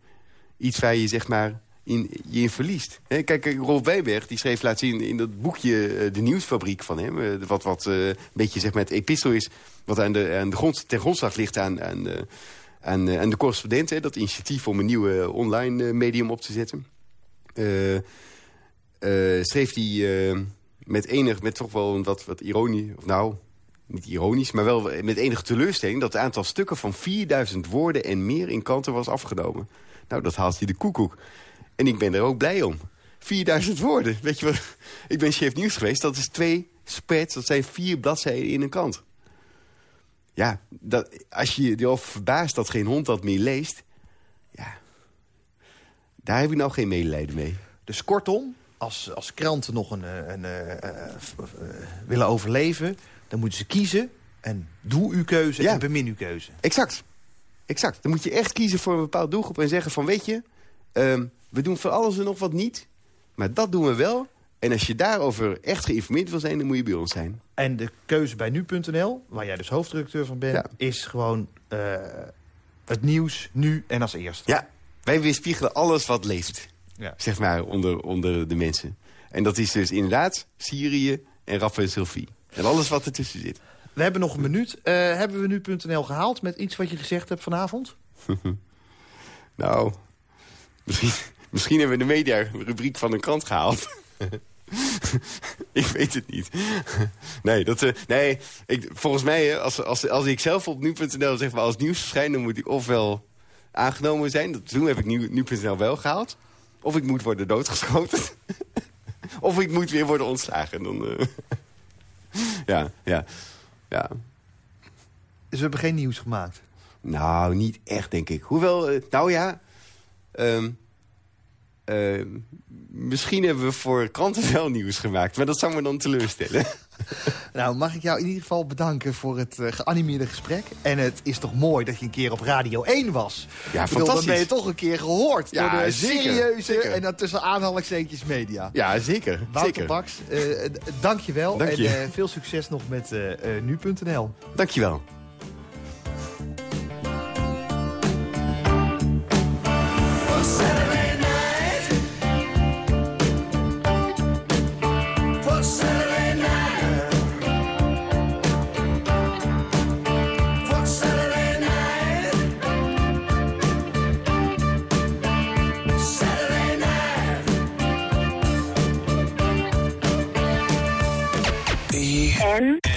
Iets waar je zeg maar in, je verliest. Kijk, Rolf Wijberg die schreef laatst in, in dat boekje eh, De Nieuwsfabriek van hem. eh, Wat, wat eh, een beetje zeg maar het epistel is. Wat aan de, aan de grond, ten grondslag ligt aan, aan, aan, de correspondent. Dat initiatief om een nieuwe eh, online medium op te zetten. Schreef hij met enig, met toch wel wat, wat ironie, of nou, niet ironisch, maar wel met enige teleurstelling... dat het aantal stukken van 4000 woorden en meer in kanten was afgenomen. Nou, dat haalt hij de koekoek. En ik ben er ook blij om. 4000 woorden. Weet je wat? Ik ben chef nieuws geweest. Dat is twee spreads. Dat zijn vier bladzijden in een kant. Ja, dat, als je je erover verbaast dat geen hond dat meer leest... Ja, daar heb ik nou geen medelijden mee. Dus kortom, als, als kranten nog een, eh, een, eh, eh, willen overleven... dan moeten ze kiezen en doe uw keuze Ja. en bemin uw keuze. Exact. Exact. Dan moet je echt kiezen voor een bepaald doelgroep en zeggen van... weet je, ehm, we doen van alles en nog wat niet, maar dat doen we wel. En als je daarover echt geïnformeerd wil zijn, dan moet je bij ons zijn. En de keuze bij nu.nl, waar jij dus hoofdredacteur van bent... Ja. is gewoon eh, het nieuws nu en als eerste. Ja, wij weerspiegelen alles wat leeft, Ja. zeg maar, onder, onder de mensen. En dat is dus inderdaad Syrië en Rafa en Sylvie. En alles wat ertussen zit. We hebben nog een minuut. Eh, hebben we nu.nl gehaald met iets wat je gezegd hebt vanavond? [LAUGHS] Nou, misschien, misschien hebben we de media-rubriek van een krant gehaald. [LAUGHS] ik weet het niet. nee, dat, eh, nee ik, volgens mij, als, als, als ik zelf op nu.nl zeg maar als nieuws verschijn... dan moet ik ofwel aangenomen zijn. Dat, toen heb ik nu- nu.nl wel gehaald. Of ik moet worden doodgeschoten. [LAUGHS] of ik moet weer worden ontslagen. Dan, eh, [LAUGHS] ja, ja, ja. Dus we hebben geen nieuws gemaakt. Nou, niet echt, denk ik. Hoewel, eh, nou ja... ehm, eh, misschien hebben we voor kranten wel nieuws gemaakt. Maar dat zou me dan teleurstellen. [LAUGHS] Nou, mag ik jou in ieder geval bedanken voor het eh, geanimeerde gesprek. En het is toch mooi dat je een keer op Radio 1 was. Ja, bedoel, Dan fantastisch. ben je toch een keer gehoord Ja, door de zeker, serieuze zeker. en dan tussen aanhalingstekens media. Ja, zeker. Wouter zeker. Baks, eh, d- dank je wel. Dank je. En eh, veel succes nog met eh, eh, nu.nl. Dankjewel. One.